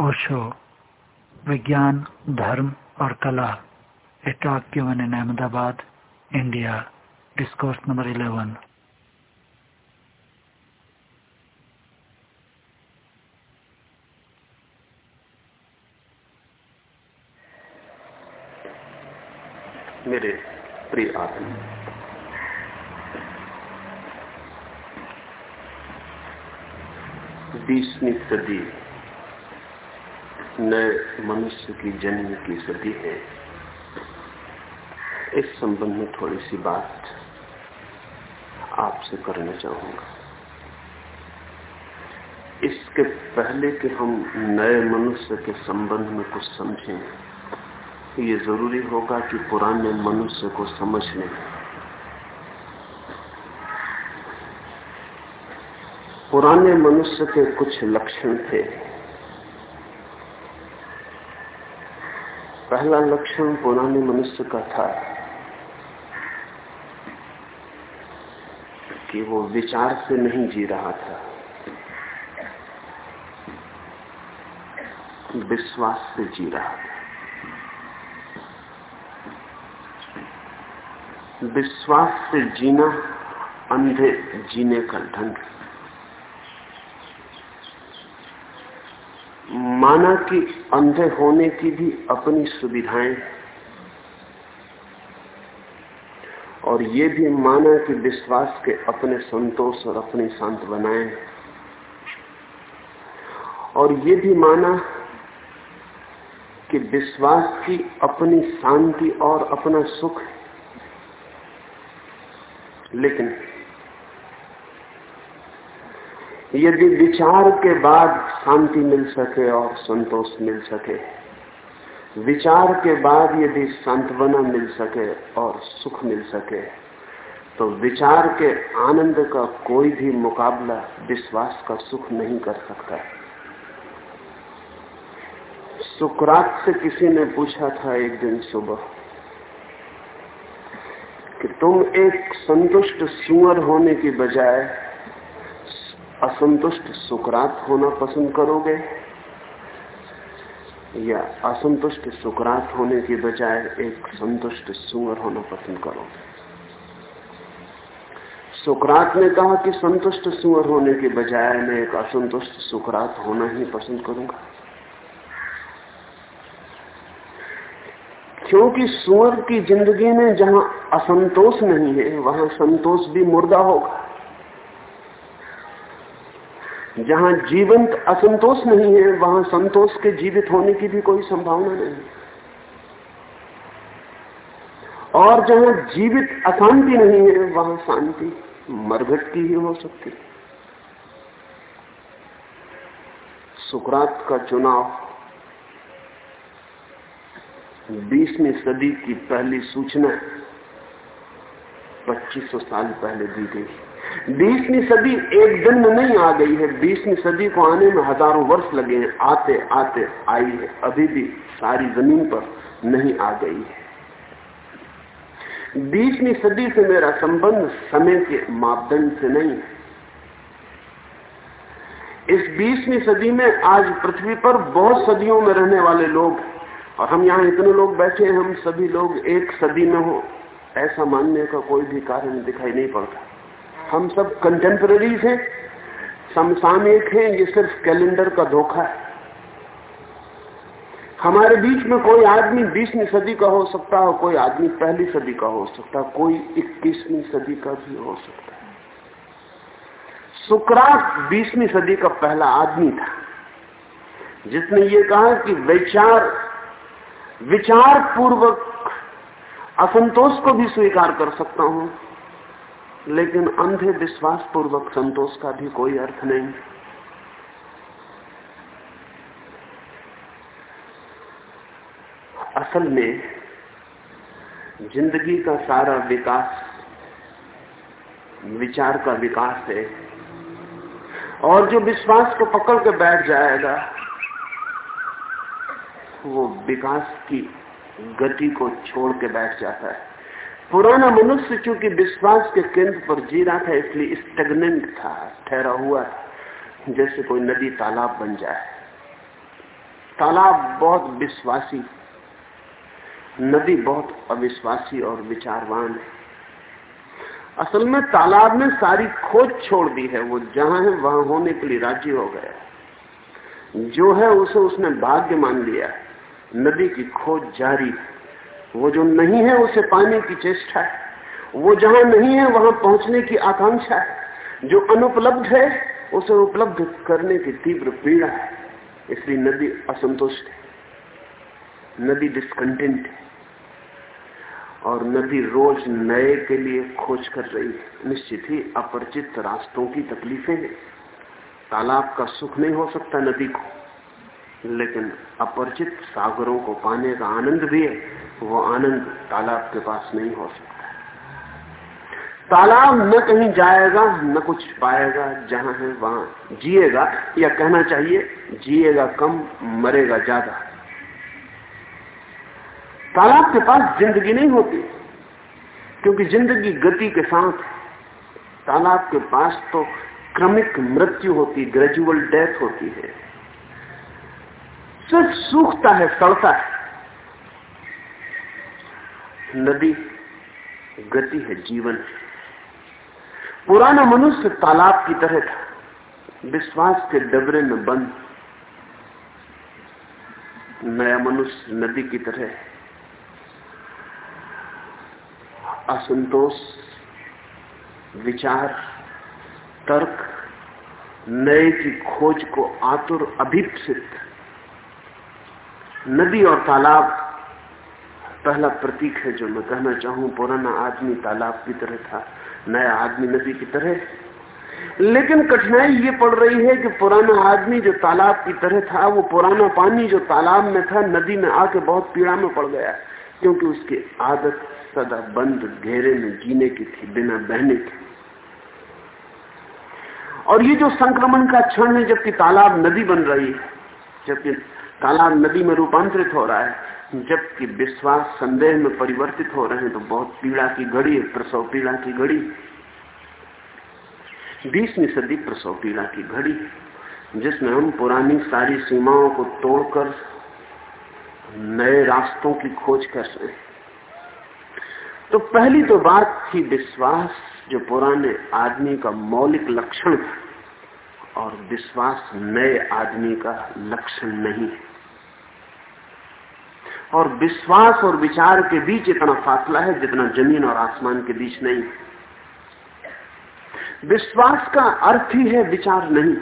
ओशो, विज्ञान, धर्म और कला a talk given in Ahmedabad, India, discourse number eleven. मेरे प्रिय आदमी बीसवीं सदी नए मनुष्य की जन्म की सदी है। इस संबंध में थोड़ी सी बात आपसे करना चाहूँगा। इसके पहले कि हम नए मनुष्य के संबंध में कुछ समझें ये ज़रूरी होगा कि पुराने मनुष्य को समझ लें पुराने मनुष्य के कुछ लक्षण थे। पहला लक्षण पुराने मनुष्य का था कि वो विचार से नहीं जी रहा था। विश्वास से जी रहा था। विश्वास से जीना, अंधे जीने का ढंग माना कि अंधे होने की भी अपनी सुविधाएँ और ये भी माना कि विश्वास के अपने संतोष और अपनी शांत बनाए। और ये भी माना कि विश्वास की अपनी शांति और अपना सुख लेकिन यदि विचार के बाद शांति मिल सके और संतोष मिल सके, विचार के बाद यदि सांत्वना मिल सके और सुख मिल सके तो विचार के आनंद का कोई भी मुकाबला विश्वास का सुख नहीं कर सकता सुकरात से किसी ने पूछा था एक दिन सुबह कि तुम एक संतुष्ट सुअर होने की बजाय असंतुष्ट सुकरात होना पसंद करोगे? या असंतुष्ट सुकरात होने के बजाय एक संतुष्ट सुअर होना पसंद करोगे? सुकरात ने कहा कि संतुष्ट सुअर होने के बजाय मैं एक असंतुष्ट सुकरात होना ही पसंद करूँगा। क्योंकि सुअर की ज़िंदगी में जहाँ असंतोष नहीं है, वहाँ संतोष भी मुर्दा होगा। जहाँ जीवंत असंतोष नहीं है, वहाँ संतोष के जीवित होने की भी कोई संभावना नहीं। और जहाँ जीवित अशांति नहीं है, वहाँ शांति मरघट की ही हो सकती है। सुकरात का चुनाव बीसवीं सदी की पहली सूचना 2500 साल पहले दी गई। बीसवीं सदी एक दिन में नहीं आ गई है। बीसवीं सदी को आने में हज़ारों वर्ष लगे हैं। आते आते आई है। अभी भी सारी ज़मीन पर नहीं आ गई है। बीसवीं सदी से मेरा संबंध समय के मापदंड से नहीं है। इस बीसवीं सदी में आज पृथ्वी पर बहुत सदियों में रहने वाले लोग और हम यहाँ इतने लोग बैठे हैं, हम सभी लोग एक सदी में हो। ऐसा मानने का कोई भी कारण दिखाई नहीं पड़ता। हम सब कंटेम्पररीज हैं, समसामयिक हैं, ये सिर्फ़ कैलेंडर का धोखा है। हमारे बीच में कोई आदमी बीसवीं सदी का हो सकता है, कोई आदमी पहली सदी का हो सकता है, कोई इक्कीसवीं सदी का भी हो सकता है। सुकरात बीसवीं सदी का पहला आदमी था, जिसने ये कहा कि विचार विचार पूर्वक असंतोष को भी स्वीकार कर सकता हूँ। लेकिन अंधे विश्वास पूर्वक संतोष का भी कोई अर्थ नहीं। असल में, ज़िंदगी का सारा विकास, विचार का विकास है। और जो विश्वास को पकड़ के बैठ जाएगा, वो विकास की गति को छोड़ के बैठ जाता है। पुराना मनुष्य चूँकि विश्वास के केंद्र पर जी रहा था, इसलिए स्टेगनेंट था, ठहरा हुआ जैसे कोई नदी, तालाब बन जाए। तालाब बहुत विश्वासी, नदी बहुत अविश्वासी और विचारवान है। असल में तालाब ने सारी खोज छोड़ दी है, वो जहाँ है, वहाँ होने के लिए राज़ी हो गया। जो है, उसे उसने भाग्य मान लिया। नदी की खोज जारी वो जो नहीं है, उसे पाने की चेष्टा है। वो जहाँ नहीं है, वहाँ पहुँचने की आकांक्षा है। जो अनुपलब्ध है, उसे उपलब्ध करने की तीव्र पीड़ा है। इसलिए नदी असंतुष्ट है। नदी डिस्कंटेंट है। और नदी रोज नए के लिए खोज कर रही है। निश्चित ही अपरिचित रास्तों की तकलीफें हैं। तालाब का सुख नहीं हो सकता नदी को। लेकिन अपरिचित सागरों को पाने का आनंद भी है, वो आनंद तालाब के पास नहीं हो सकता तालाब न कहीं जाएगा, न कुछ पाएगा, जहाँ है वहाँ जिएगा, या कहना चाहिए, जिएगा कम, मरेगा ज़्यादा। तालाब के पास ज़िंदगी नहीं होती, क्योंकि ज़िंदगी गति के साथ तालाब के पास तो क्रमिक मृत्यु होती ग्रेजुअल डेथ होती है। सिर्फ़ सूखता है, सड़ता है। नदी, गति है, जीवन है। पुराना मनुष्य तालाब की तरह था। विश्वास के डबरे में बंद। नया मनुष्य नदी की तरह असंतोष, विचार, तर्क, नए की खोज को आतुर, अभिप्सित। नदी और तालाब, पहला प्रतीक है जो मैं कहना चाहूँ, पुराना आदमी तालाब की तरह था, नया आदमी नदी की तरह। लेकिन कठिनाई ये पड़ रही है कि पुराना आदमी जो तालाब की तरह था, वो पुराना पानी जो तालाब में था, नदी में आके बहुत पीड़ा में पड़ गया, क्योंकि उसकी आदत सदा बंद, घेरे में जीने की थी, बिना बहने की। और ये जो संक्रमण का क्षण है, जबकि तालाब नदी बन रही है, जबकि तालाब नदी में रूपांतरित हो रहा है। जबकि विश्वास संदेह में परिवर्तित हो रहे हैं तो बहुत पीड़ा की घड़ी है, प्रसव पीड़ा की घड़ी। बीसवीं सदी प्रसव पीड़ा की घड़ी, जिसमें हम पुरानी सारी सीमाओं को तोड़कर नए रास्तों की खोज कर रहे हैं। तो पहली तो बात थी विश्वास, जो पुराने आदमी का मौलिक लक्षण और विश्वास नए आदमी का लक्षण नहीं है। और विश्वास और विचार के बीच इतना फासला है जितना ज़मीन और आसमान के बीच नहीं। विश्वास का अर्थ ही है विचार नहीं।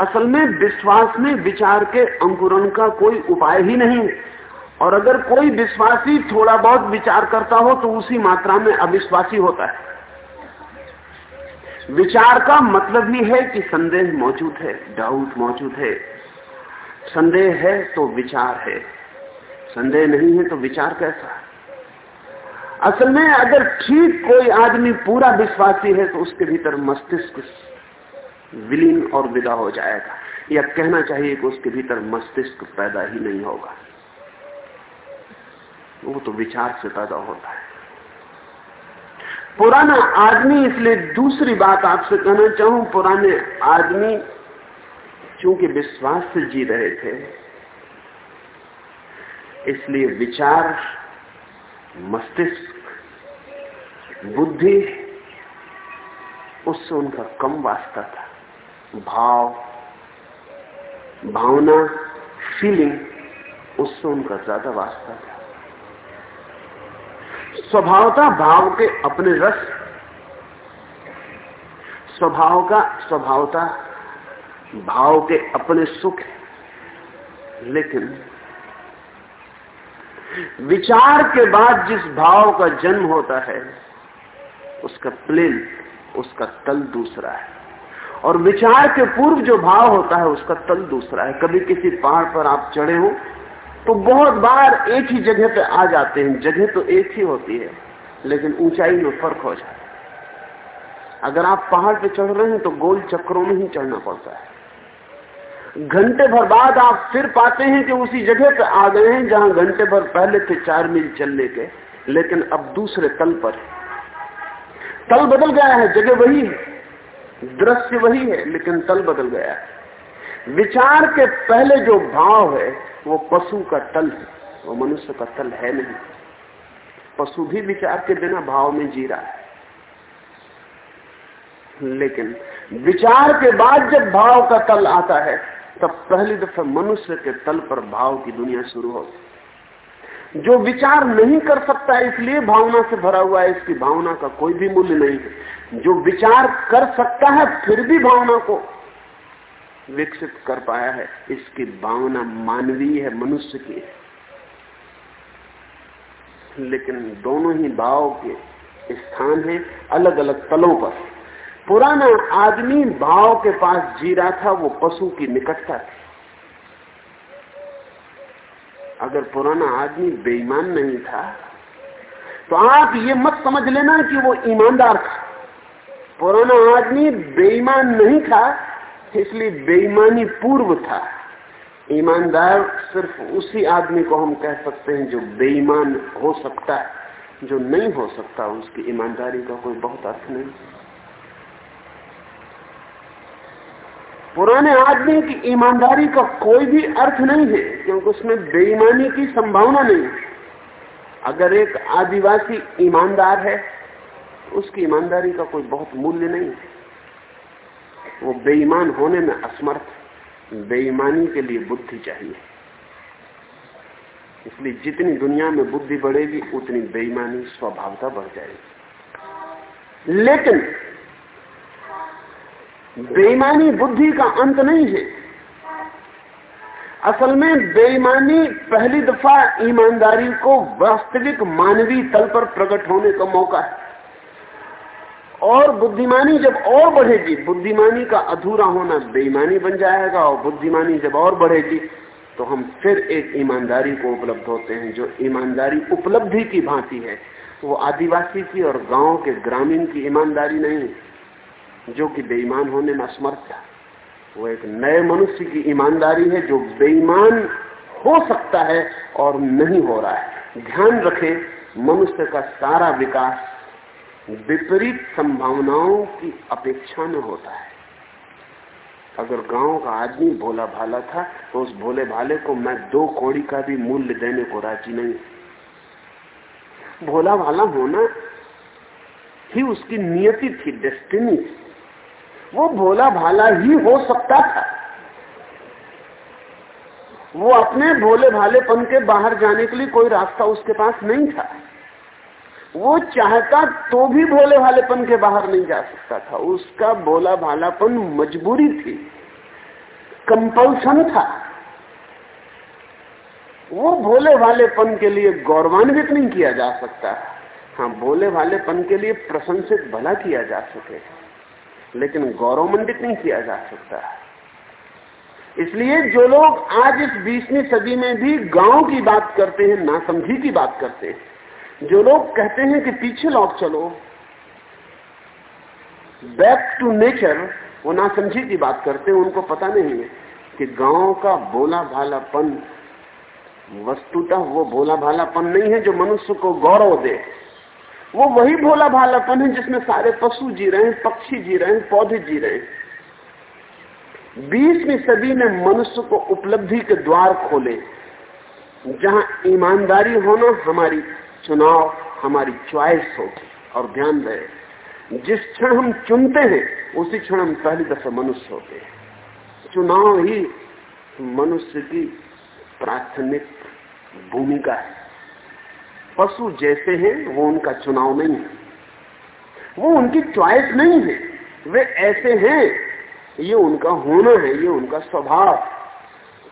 असल में विश्वास में विचार के अंकुरण का कोई उपाय ही नहीं। और अगर कोई विश्वासी थोड़ा बहुत विचार करता हो तो उसी मात्रा में अविश्वासी होता है। विचार का मतलब ही है कि संदेह मौजूद है डाउट मौजूद है। संदेह है तो विचार है। संदेह नहीं है तो विचार कैसा है? असल में अगर ठीक कोई आदमी पूरा विश्वासी है तो उसके भीतर मस्तिष्क विलीन और विदा हो जाएगा। या कहना चाहिए कि उसके भीतर मस्तिष्क पैदा ही नहीं होगा। वो तो विचार से पैदा होता है। पुराना आदमी इसलिए दूसरी बात आपसे कहना चाहूँ, पुराने आदमी चूँकि विश्वास से जी रहे थे। इसलिए विचार, मस्तिष्क, बुद्धि, उससे उनका कम वास्ता था। भाव, भावना फीलिंग उससे उनका ज़्यादा वास्ता था। स्वभावता भाव के अपने रस, स्वभाव का स्वभावता भाव के अपने सुख लेकिन विचार के बाद जिस भाव का जन्म होता है, उसका प्लेन, उसका तल दूसरा है। और विचार के पूर्व जो भाव होता है, उसका तल दूसरा है। कभी किसी पहाड़ पर आप चढ़े हो तो बहुत बार एक ही जगह पे आ जाते हैं। जगह तो एक ही होती है, लेकिन ऊंचाई में फ़र्क हो जाता है। अगर आप पहाड़ पे चढ़ रहे हैं तो गोल चक्रों में ही चढ़ना पड़ता है। घंटे भर बाद आप फिर पाते हैं कि उसी जगह पर आ गए हैं जहाँ घंटे भर पहले थे, चार मील चलने के। लेकिन अब दूसरे तल पर तल बदल गया है, जगह वही है। दृश्य वही है, लेकिन तल बदल गया है। विचार के पहले जो भाव है, वो पशु का तल है। वो मनुष्य का तल है नहीं। पशु भी विचार के बिना भाव में जी रहा है। लेकिन विचार के बाद जब भाव का तल आता है तब पहली दफ़ा मनुष्य के तल पर भाव की दुनिया शुरू होती जो विचार नहीं कर सकता है, इसलिए भावना से भरा हुआ है, इसकी भावना का कोई भी मूल्य नहीं है। जो विचार कर सकता है, फिर भी भावना को विकसित कर पाया है, इसकी भावना मानवीय है, मनुष्य की है। लेकिन दोनों ही भाव के स्थान हैं अलग अलग तलों पर। पुराना आदमी भाव के पास जी रहा था, वो पशु की निकटता थी। अगर पुराना आदमी बेईमान नहीं था तो आप ये मत समझ लेना कि वो ईमानदार था। पुराना आदमी बेईमान नहीं था, इसलिए बेईमानी पूर्व था। ईमानदार सिर्फ़ उसी आदमी को हम कह सकते हैं जो बेईमान हो सकता है, जो नहीं हो सकता, उसकी ईमानदारी का कोई बहुत अर्थ नहीं। पुराने आदमी की ईमानदारी का कोई भी अर्थ नहीं है, क्योंकि उसमें बेईमानी की संभावना नहीं अगर एक आदिवासी ईमानदार है तो उसकी ईमानदारी का कोई बहुत मूल्य नहीं है। वो बेईमान होने में असमर्थ, बेईमानी के लिए बुद्धि चाहिए। इसलिए जितनी दुनिया में बुद्धि बढ़ेगी, उतनी बेईमानी, स्वभावता बढ़ जाएगी। लेकिन बेईमानी बुद्धि का अंत नहीं है। असल में बेईमानी पहली दफ़ा ईमानदारी को वास्तविक मानवीय तल पर प्रकट होने का मौका है। और बुद्धिमानी जब और बढ़ेगी, बुद्धिमानी का अधूरा होना बेईमानी बन जाएगा और बुद्धिमानी जब और बढ़ेगी तो हम फिर एक ईमानदारी को उपलब्ध होते हैं, जो ईमानदारी उपलब्धि की भांति है। वो आदिवासी की और गाँव के ग्रामीण की ईमानदारी नहीं है। जो कि बेईमान होने में असमर्थ था वो एक नए मनुष्य की ईमानदारी है जो बेईमान हो सकता है और नहीं हो रहा है। ध्यान रखें, मनुष्य का सारा विकास विपरीत संभावनाओं की अपेक्षा में होता है। अगर गाँव का आदमी भोला भाला था तो उस भोले भाले को मैं दो कौड़ी का भी मूल्य देने को राज़ी नहीं। भोला भाला होना ही उसकी नियति थी, डेस्टिनी। थी वो भोला भाला ही हो सकता था। वो अपने भोले भालेपन के बाहर जाने के लिए कोई रास्ता उसके पास नहीं था। वो चाहता तो भी भोले भालेपन के बाहर नहीं जा सकता था। उसका भोला भालापन मजबूरी थी कंपल्सन था। वो भोले भालेपन के लिए गौरवान्वित नहीं किया जा सकता। हाँ भोले भालेपन के लिए प्रशंसित भला किया जा सके। लेकिन गौरव मंडित नहीं किया जा सकता इसलिए जो लोग आज इस बीसवीं सदी में भी गाँव की बात करते हैं, नासमझी की बात करते हैं, जो लोग कहते हैं कि पीछे लौट चलो बैक टू नेचर वो नासमझी की बात करते हैं, उनको पता नहीं है कि गाँव का भोला भालापन वस्तुतः वो भोला भालापन नहीं है जो मनुष्य को गौरव दे। वो वही भोला भालापन है जिसमें सारे पशु जी रहे हैं, पक्षी जी रहे हैं, पौधे जी रहे हैं। बीसवीं सदी ने मनुष्य को उपलब्धि के द्वार खोले, जहाँ ईमानदारी होना हमारी चुनाव, हमारी च्वाइस होगी और ध्यान रहे। जिस क्षण हम चुनते हैं, उसी क्षण हम पहली दफे मनुष्य होते हैं। चुनाव ही मनुष्य की प्राथमिक भूमिका है। पशु जैसे हैं, वो उनका चुनाव नहीं है। वो उनकी च्वाइस नहीं है। वे ऐसे हैं, ये उनका होना है, ये उनका स्वभाव।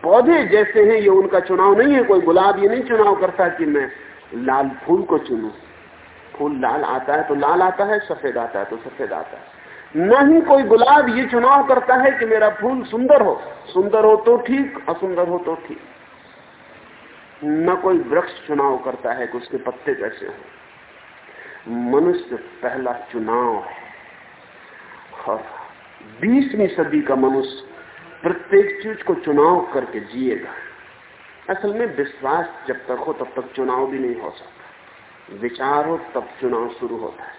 पौधे जैसे हैं, ये उनका चुनाव नहीं है। कोई गुलाब ये नहीं चुनाव करता कि मैं लाल फूल को चुनू। फूल लाल आता है तो लाल आता है, सफ़ेद आता है तो सफ़ेद आता है। न ही कोई गुलाब ये चुनाव करता है कि मेरा फूल सुंदर हो। सुंदर हो तो ठीक, असुंदर हो तो ठीक। न कोई वृक्ष चुनाव करता है कि उसके पत्ते कैसे हो। मनुष्य पहला चुनाव है। और बीसवीं सदी का मनुष्य प्रत्येक चीज़ को चुनाव करके जिएगा। असल में विश्वास जब तक हो, तब तक चुनाव भी नहीं हो सकता। विचार हो, तब चुनाव शुरू होता है।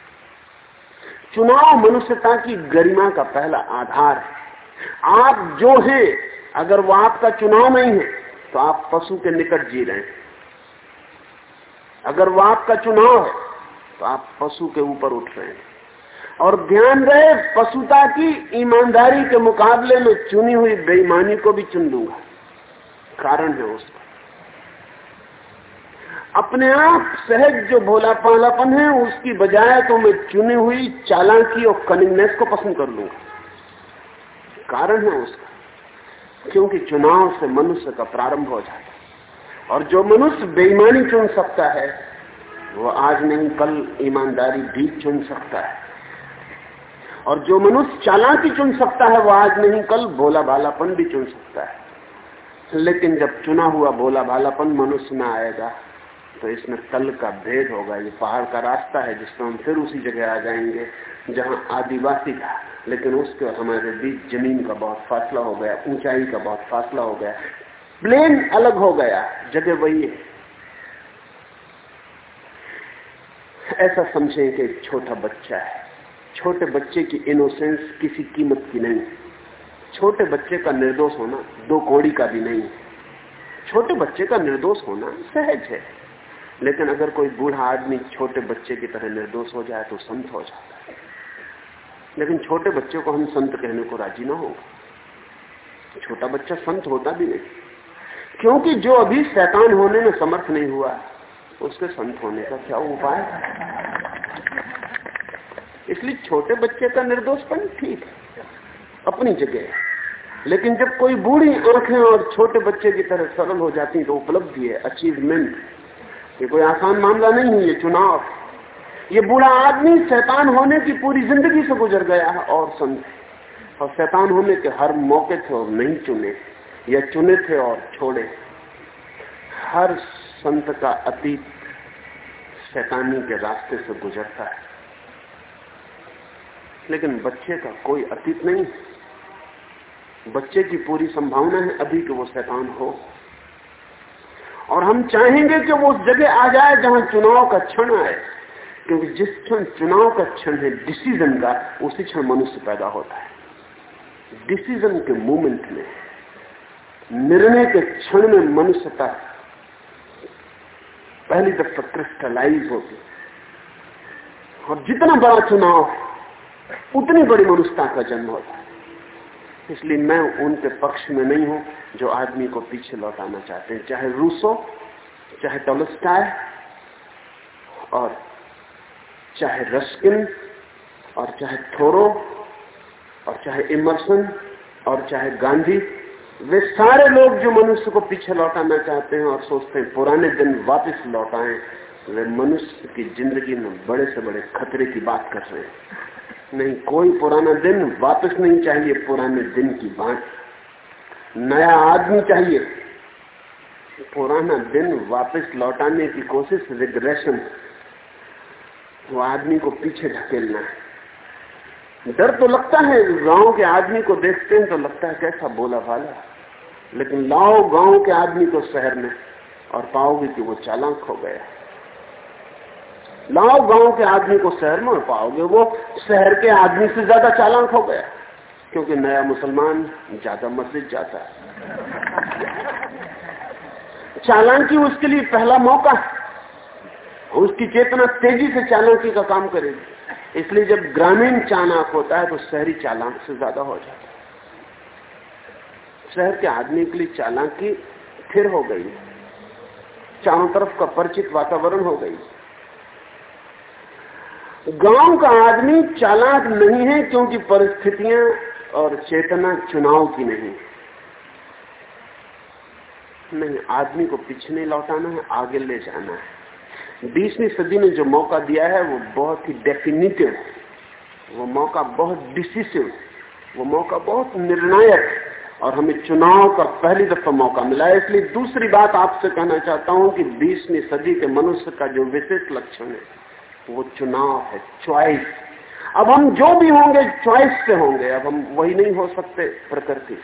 चुनाव मनुष्यता की गरिमा का पहला आधार है। आप जो हैं, अगर वो आपका चुनाव नहीं है तो आप पशु के निकट जी रहे हैं। अगर वो आपका चुनाव है तो आप पशु के ऊपर उठ रहे हैं। और ध्यान रहे, पशुता की ईमानदारी के मुकाबले में चुनी हुई बेईमानी को भी चुन लूँगा। कारण है उसका। अपने आप सहज जो भोला पालापन है, उसकी बजाय तो मैं चुनी हुई चालाकी और कनिंगनेस को पसंद कर लूँगा। कारण है उसका। क्योंकि चुनाव से मनुष्य का प्रारंभ हो जाता है। और जो मनुष्य बेईमानी चुन सकता है, वो आज नहीं, कल ईमानदारी भी चुन सकता है। और जो मनुष्य चालाकी चुन सकता है, वो आज नहीं, कल भोला भालापन भी चुन सकता है। लेकिन जब चुना हुआ भोला भालापन मनुष्य में आएगा तो इसमें तल का भेद होगा, ये पहाड़ का रास्ता है जिसमें हम फिर उसी जगह आ जाएँगे, जहाँ आदिवासी था। लेकिन उसके हमारे बीच ज़मीन का बहुत फासला हो गया, ऊंचाई का बहुत फासला हो गया। प्लेन अलग हो गया, जगह वही है। ऐसा समझे कि छोटा बच्चा है। छोटे बच्चे की इनोसेंस किसी कीमत की नहीं। छोटे बच्चे का निर्दोष होना दो कौड़ी का भी नहीं। छोटे बच्चे का निर्दोष होना सहज है। लेकिन अगर कोई बूढ़ा आदमी छोटे बच्चे की तरह निर्दोष हो जाए तो संत हो जाता है। लेकिन छोटे बच्चे को हम संत कहने को राज़ी ना होगा। छोटा बच्चा संत होता भी नहीं। क्योंकि जो अभी शैतान होने में समर्थ नहीं हुआ, उसके संत होने का क्या उपाय इसलिए छोटे बच्चे का निर्दोषपन ठीक है, अपनी जगह लेकिन जब कोई बूढ़ी आँखें और छोटे बच्चे की तरह सरल हो जाती है तो उपलब्धि है अचीवमेंट ये कोई आसान मामला नहीं है, ये चुनाव। ये बुरा आदमी शैतान होने की पूरी ज़िंदगी से गुजर गया है, और संत और शैतान होने के हर मौके थे और नहीं चुने, या चुने थे और छोड़े। हर संत का अतीत शैतानी के रास्ते से गुजरता है। लेकिन बच्चे का कोई अतीत नहीं बच्चे की पूरी संभावना है अभी कि वो शैतान हो। और हम चाहेंगे कि वो उस जगह आ जाए जहाँ चुनाव का क्षण आए। क्योंकि जिस क्षण चुनाव का क्षण है डिसीज़न का, उसी क्षण मनुष्य पैदा होता है। डिसीज़न के मूवमेंट में, निर्णय के क्षण में मनुष्यता पहली दफ़ा क्रिस्टलाइज होती और जितना बड़ा चुनाव, उतनी बड़ी मनुष्यता का जन्म होता है। इसलिए मैं उनके पक्ष में नहीं हूँ जो आदमी को पीछे लौटाना चाहते हैं। चाहे रूसो, चाहे टोलस्टाय, और चाहे रस्किन, और चाहे थोरो, और चाहे इमर्सन, और चाहे गांधी, वे सारे लोग जो मनुष्य को पीछे लौटाना चाहते हैं और सोचते हैं पुराने दिन वापस लौटाएँ वे मनुष्य की ज़िंदगी में बड़े से बड़े खतरे की बात कर रहे हैं। नहीं, कोई पुराना दिन वापस नहीं चाहिए, पुराने दिन की बात। नया आदमी चाहिए। पुराना दिन वापस लौटाने की कोशिश रिग्रेशन वो आदमी को पीछे धकेलना है। डर तो लगता है, गाँव के आदमी को देखते हैं तो लगता है कैसा बोला भाला लेकिन लाओ गाँव के आदमी को शहर में और पाओगे कि वो चालाक हो गया लाओ गाँव के आदमी को शहर में पाओगे, वो शहर के आदमी से ज़्यादा चालाक हो गया। क्योंकि नया मुसलमान ज़्यादा मस्जिद जाता है। चालाकी उसके लिए पहला मौका उसकी चेतना तेज़ी से चालाकी का काम करेगी। इसलिए जब ग्रामीण चालाक होता है तो शहरी चालाक से ज़्यादा हो जाता है। शहर के आदमी के लिए चालाकी फिर हो गई। चारों तरफ़ का परिचित वातावरण हो गई। गाँव का आदमी चालाक नहीं है क्योंकि परिस्थितियाँ और चेतना चुनाव की नहीं। नहीं, आदमी को पीछे लौटाना है, आगे ले जाना है। बीसवीं सदी ने जो मौका दिया है, वो बहुत ही डेफिनेटिव वो मौका बहुत डिसिसिव वो मौका बहुत निर्णायक और हमें चुनाव का पहली दफ़ा मौका मिला है। इसलिए दूसरी बात आपसे कहना चाहता हूँ कि बीसवीं सदी के मनुष्य का जो विशेष लक्षण है वो चुनाव है चॉइस अब हम जो भी होंगे चॉइस से होंगे। अब हम वही नहीं हो सकते, प्रकृति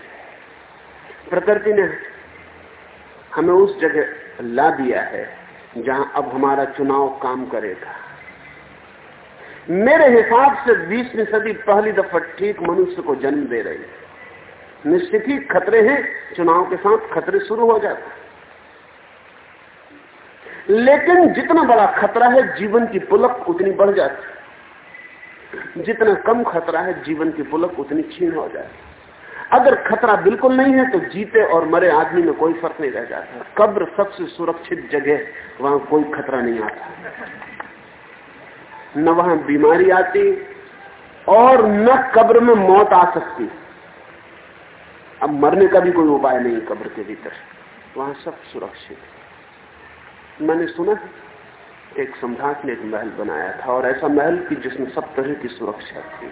प्रकृति ने हमें उस जगह ला दिया है, जहाँ अब हमारा चुनाव काम करेगा। मेरे हिसाब से बीसवीं सदी पहली दफ़ा ठीक मनुष्य को जन्म दे रही है। निश्चित ही खतरे हैं, चुनाव के साथ खतरे शुरू हो जाते लेकिन जितना बड़ा खतरा है, जीवन की पुलक उतनी बढ़ जाती जितना कम खतरा है, जीवन की पुलक उतनी छीन हो जाती अगर खतरा बिल्कुल नहीं है तो जीते और मरे आदमी में कोई फ़र्क नहीं रह जाता। कब्र सबसे सुरक्षित जगह, वहाँ कोई खतरा नहीं आता। न वहाँ बीमारी आती, और न कब्र में मौत आ सकती। अब मरने का भी कोई उपाय नहीं कब्र के भीतर। वहाँ सब सुरक्षित मैंने सुना है, एक सम्राट ने एक महल बनाया था, और ऐसा महल कि जिसमें सब तरह की सुरक्षा थी।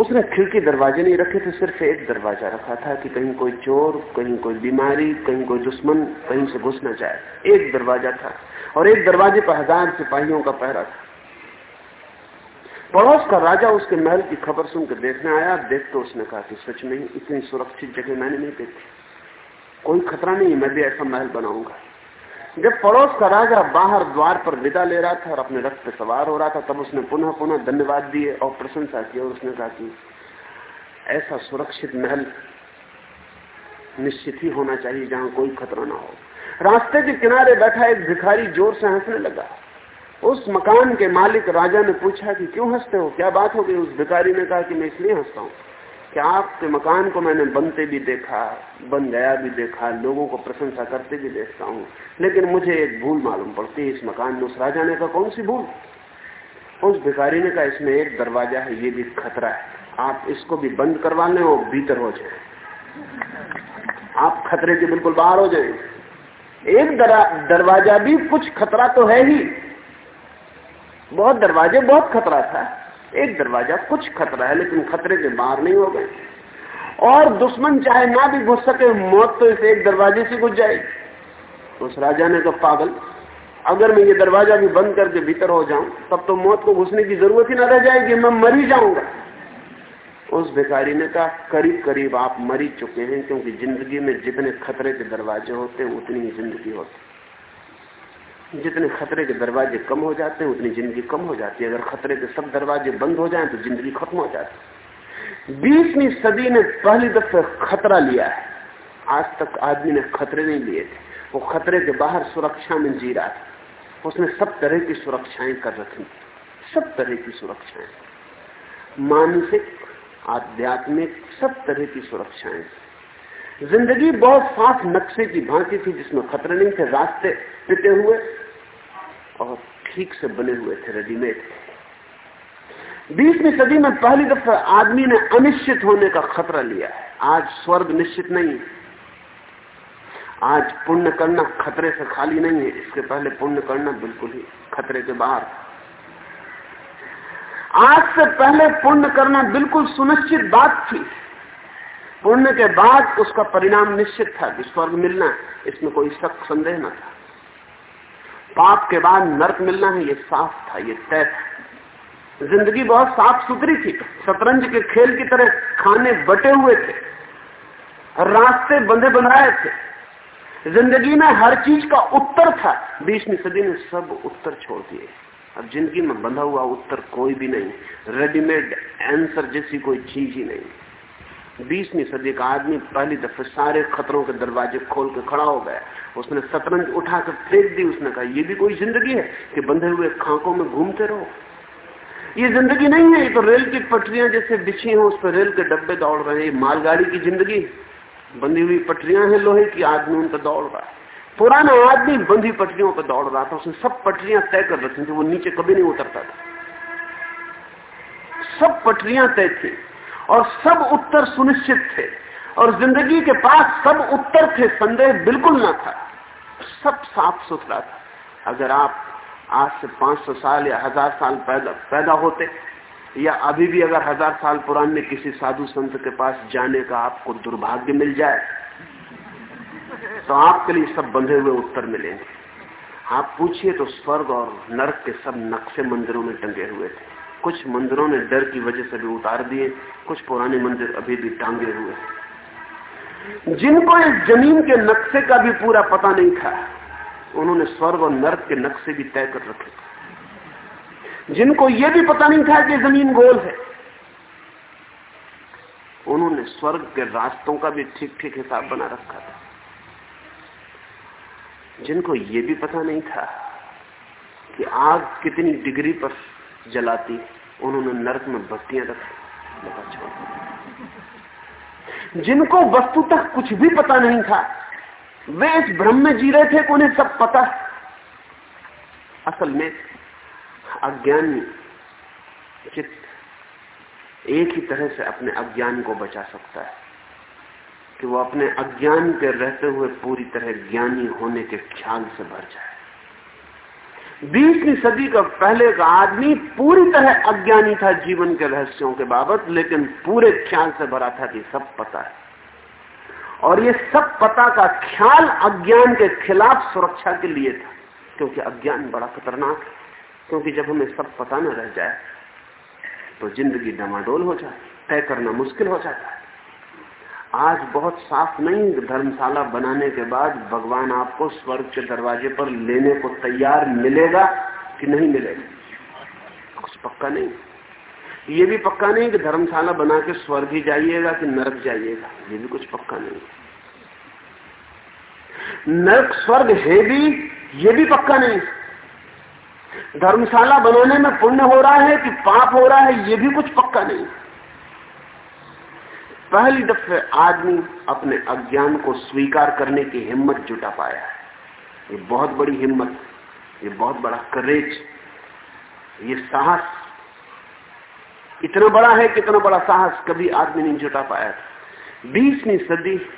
उसने खिड़की दरवाजे नहीं रखे थे, सिर्फ़ एक दरवाज़ा रखा था कि कहीं कोई चोर, कहीं कोई बीमारी, कहीं कोई दुश्मन कहीं से घुस न जाए। एक दरवाज़ा था, और एक दरवाजे पर हज़ार सिपाहियों का पहरा था। पड़ोस का राजा उसके महल की खबर सुनकर देखने आया, देख तो उसने कहा कि सच में इतनी सुरक्षित जगह मैंने नहीं देखी। कोई खतरा नहीं मैं भी ऐसा महल बनाऊँगा। जब पड़ोस का राजा बाहर द्वार पर विदा ले रहा था और अपने रथ पे सवार हो रहा था, तब उसने पुनः पुनः धन्यवाद दिए और प्रशंसा की और उसने कहा कि ऐसा सुरक्षित महल निश्चित ही होना चाहिए जहाँ कोई खतरा ना हो। रास्ते के किनारे बैठा एक भिखारी ज़ोर से हंसने लगा। उस मकान के मालिक राजा ने पूछा कि क्यों हँसते हो? क्या बात हो गई? उस भिखारी ने कहा कि मैं इसलिए हंसता हूँ। कि आपके मकान को मैंने बनते भी देखा, बन गया भी देखा, लोगों को प्रशंसा करते भी देखता हूँ। लेकिन मुझे एक भूल मालूम पड़ती है, इस मकान में उस राजा ने कहा, कौन सी भूल? उस भिखारी ने कहा, इसमें एक दरवाज़ा है, ये भी खतरा है। आप इसको भी बंद करवा लें और भीतर हो जाए। आप खतरे के बिल्कुल बाहर हो जाए। एक दरवाज़ा भी कुछ खतरा तो है ही। बहुत दरवाजे, बहुत खतरा था। एक दरवाज़ा, कुछ खतरा है, लेकिन खतरे के बाहर नहीं हो गए और दुश्मन चाहे ना भी घुस सके, मौत तो इस एक दरवाजे से घुस जाएगी। उस राजा ने कहा, पागल, अगर मैं ये दरवाज़ा भी बंद करके भीतर हो जाऊँ, तब तो मौत को घुसने की ज़रूरत ही ना रह जाएगी, मैं मर ही जाऊँगा। उस भिखारी ने कहा, करीब करीब आप मर चुके हैं, क्योंकि ज़िंदगी में जितने खतरे के दरवाजे होते हैं, उतनी ही ज़िंदगी होती जितने खतरे के दरवाजे कम हो जाते हैं, उतनी ज़िंदगी कम हो जाती है। अगर खतरे के सब दरवाजे बंद हो जाएँ तो ज़िंदगी खत्म हो जाती है। बीसवीं सदी ने पहली दफे खतरा लिया है। आज तक आदमी ने खतरे नहीं लिए थे। वो खतरे के बाहर सुरक्षा में जी रहा था। उसने सब तरह की सुरक्षाएँ कर रखी सब तरह की सुरक्षाएँ। मानसिक, आध्यात्मिक, सब तरह की सुरक्षाएँ। ज़िंदगी बहुत साफ़ नक्शे की भांति थी, जिसमें खतरे नहीं थे। रास्ते पिटे हुए और ठीक से बने हुए थे रेडीमेड बीसवीं सदी में पहली दफ़ा आदमी ने अनिश्चित होने का खतरा लिया है। आज स्वर्ग निश्चित नहीं आज पुण्य करना खतरे से खाली नहीं है। इसके पहले पुण्य करना बिल्कुल ही खतरे के बाहर आज से पहले पुण्य करना बिल्कुल सुनिश्चित बात थी। पुण्य के बाद उसका परिणाम निश्चित था कि स्वर्ग मिलना इसमें कोई शक संदेह न था। पाप के बाद नर्क मिलना है, ये साफ़ था, ये तय था। ज़िंदगी बहुत साफ़ सुथरी थी। शतरंज के खेल की तरह खाने बटे हुए थे, रास्ते बंधे बनाए थे। ज़िंदगी में हर चीज़ का उत्तर था। बीसवीं सदी ने सब उत्तर छोड़ दिए। अब ज़िंदगी में बंधा हुआ उत्तर कोई भी नहीं। रेडीमेड आंसर जैसी कोई चीज़ ही नहीं। बीसवीं सदी का आदमी पहली दफे सारे खतरों के दरवाजे खोल के खड़ा हो गया। उसने शतरंज उठाकर फेंक दी। उसने कहा, ये भी कोई ज़िंदगी है कि बंधे हुए खांकों में घूमते रहो? ये ज़िंदगी नहीं है। ये तो रेल की पटरियाँ जैसे बिछी हैं। उस पर रेल के डब्बे दौड़ रहे हैं। मालगाड़ी की ज़िंदगी बंधी हुई पटरियाँ हैं। लोहे की आदमी उन पर दौड़ रहा है। पुराना आदमी बंधी पटरियों पर दौड़ रहा था। उसने सब पटरियाँ तय कर रखी थी। वो नीचे कभी नहीं उतरता था। सब पटरियाँ तय थी। और सब उत्तर सुनिश्चित थे। और ज़िंदगी के पास सब उत्तर थे, संदेह बिल्कुल ना था। सब साफ़ सुथरा था। अगर आप आज से 500 साल या हज़ार साल पैदा पैदा होते, या अभी भी अगर हज़ार साल पुराने किसी साधु संत के पास जाने का आपको दुर्भाग्य मिल जाए तो आपके लिए सब बंधे हुए उत्तर मिलेंगे। आप पूछिए तो स्वर्ग और नरक के सब नक्शे मंदिरों में टंगे हुए थे। कुछ मंदिरों ने डर की वजह से भी उतार दिए, कुछ पुराने मंदिर अभी भी टांगे हुए हैं। जिनको इस ज़मीन के नक्शे का भी पूरा पता नहीं था, उन्होंने स्वर्ग और नर्क के नक्शे भी तय कर रखे जिनको यह भी पता नहीं था कि ज़मीन गोल है, उन्होंने स्वर्ग के रास्तों का भी ठीक ठीक हिसाब बना रखा था। जिनको यह भी पता नहीं था कि आग कितनी डिग्री पर जलाती, उन्होंने नरक में बत्तियाँ रखी जिनको वस्तु तक कुछ भी पता नहीं था, वे इस भ्रम में जी रहे थे उन्हें सब पता असल में, अज्ञानी चित्त एक ही तरह से अपने अज्ञान को बचा सकता है कि वो अपने अज्ञान के रहते हुए पूरी तरह ज्ञानी होने के ख्याल से भर जाए। बीसवीं सदी का पहले का आदमी पूरी तरह अज्ञानी था जीवन के रहस्यों के बाबत, लेकिन पूरे ख्याल से भरा था कि सब पता है। और ये सब पता का ख्याल अज्ञान के खिलाफ सुरक्षा के लिए था, क्योंकि अज्ञान बड़ा खतरनाक है, क्योंकि जब हमें सब पता न रह जाए तो ज़िंदगी डमाडोल हो जाए तय करना मुश्किल हो जाता है। आज बहुत साफ़ नहीं, धर्मशाला बनाने के बाद भगवान आपको स्वर्ग के दरवाजे पर लेने को तैयार मिलेगा कि नहीं मिलेगा? कुछ पक्का नहीं। ये भी पक्का नहीं कि धर्मशाला बना के स्वर्ग ही जाइएगा कि नरक जाइएगा। ये भी कुछ पक्का नहीं। नरक स्वर्ग है भी, ये भी पक्का नहीं। धर्मशाला बनाने में पुण्य हो रहा है कि पाप हो रहा है, ये भी कुछ पक्का नहीं। पहली दफे आदमी अपने अज्ञान को स्वीकार करने की हिम्मत जुटा पाया है। ये बहुत बड़ी हिम्मत, ये बहुत बड़ा करेज ये साहस। इतना बड़ा है कितना बड़ा साहस कभी आदमी नहीं जुटा पाया था। बीसवीं सदी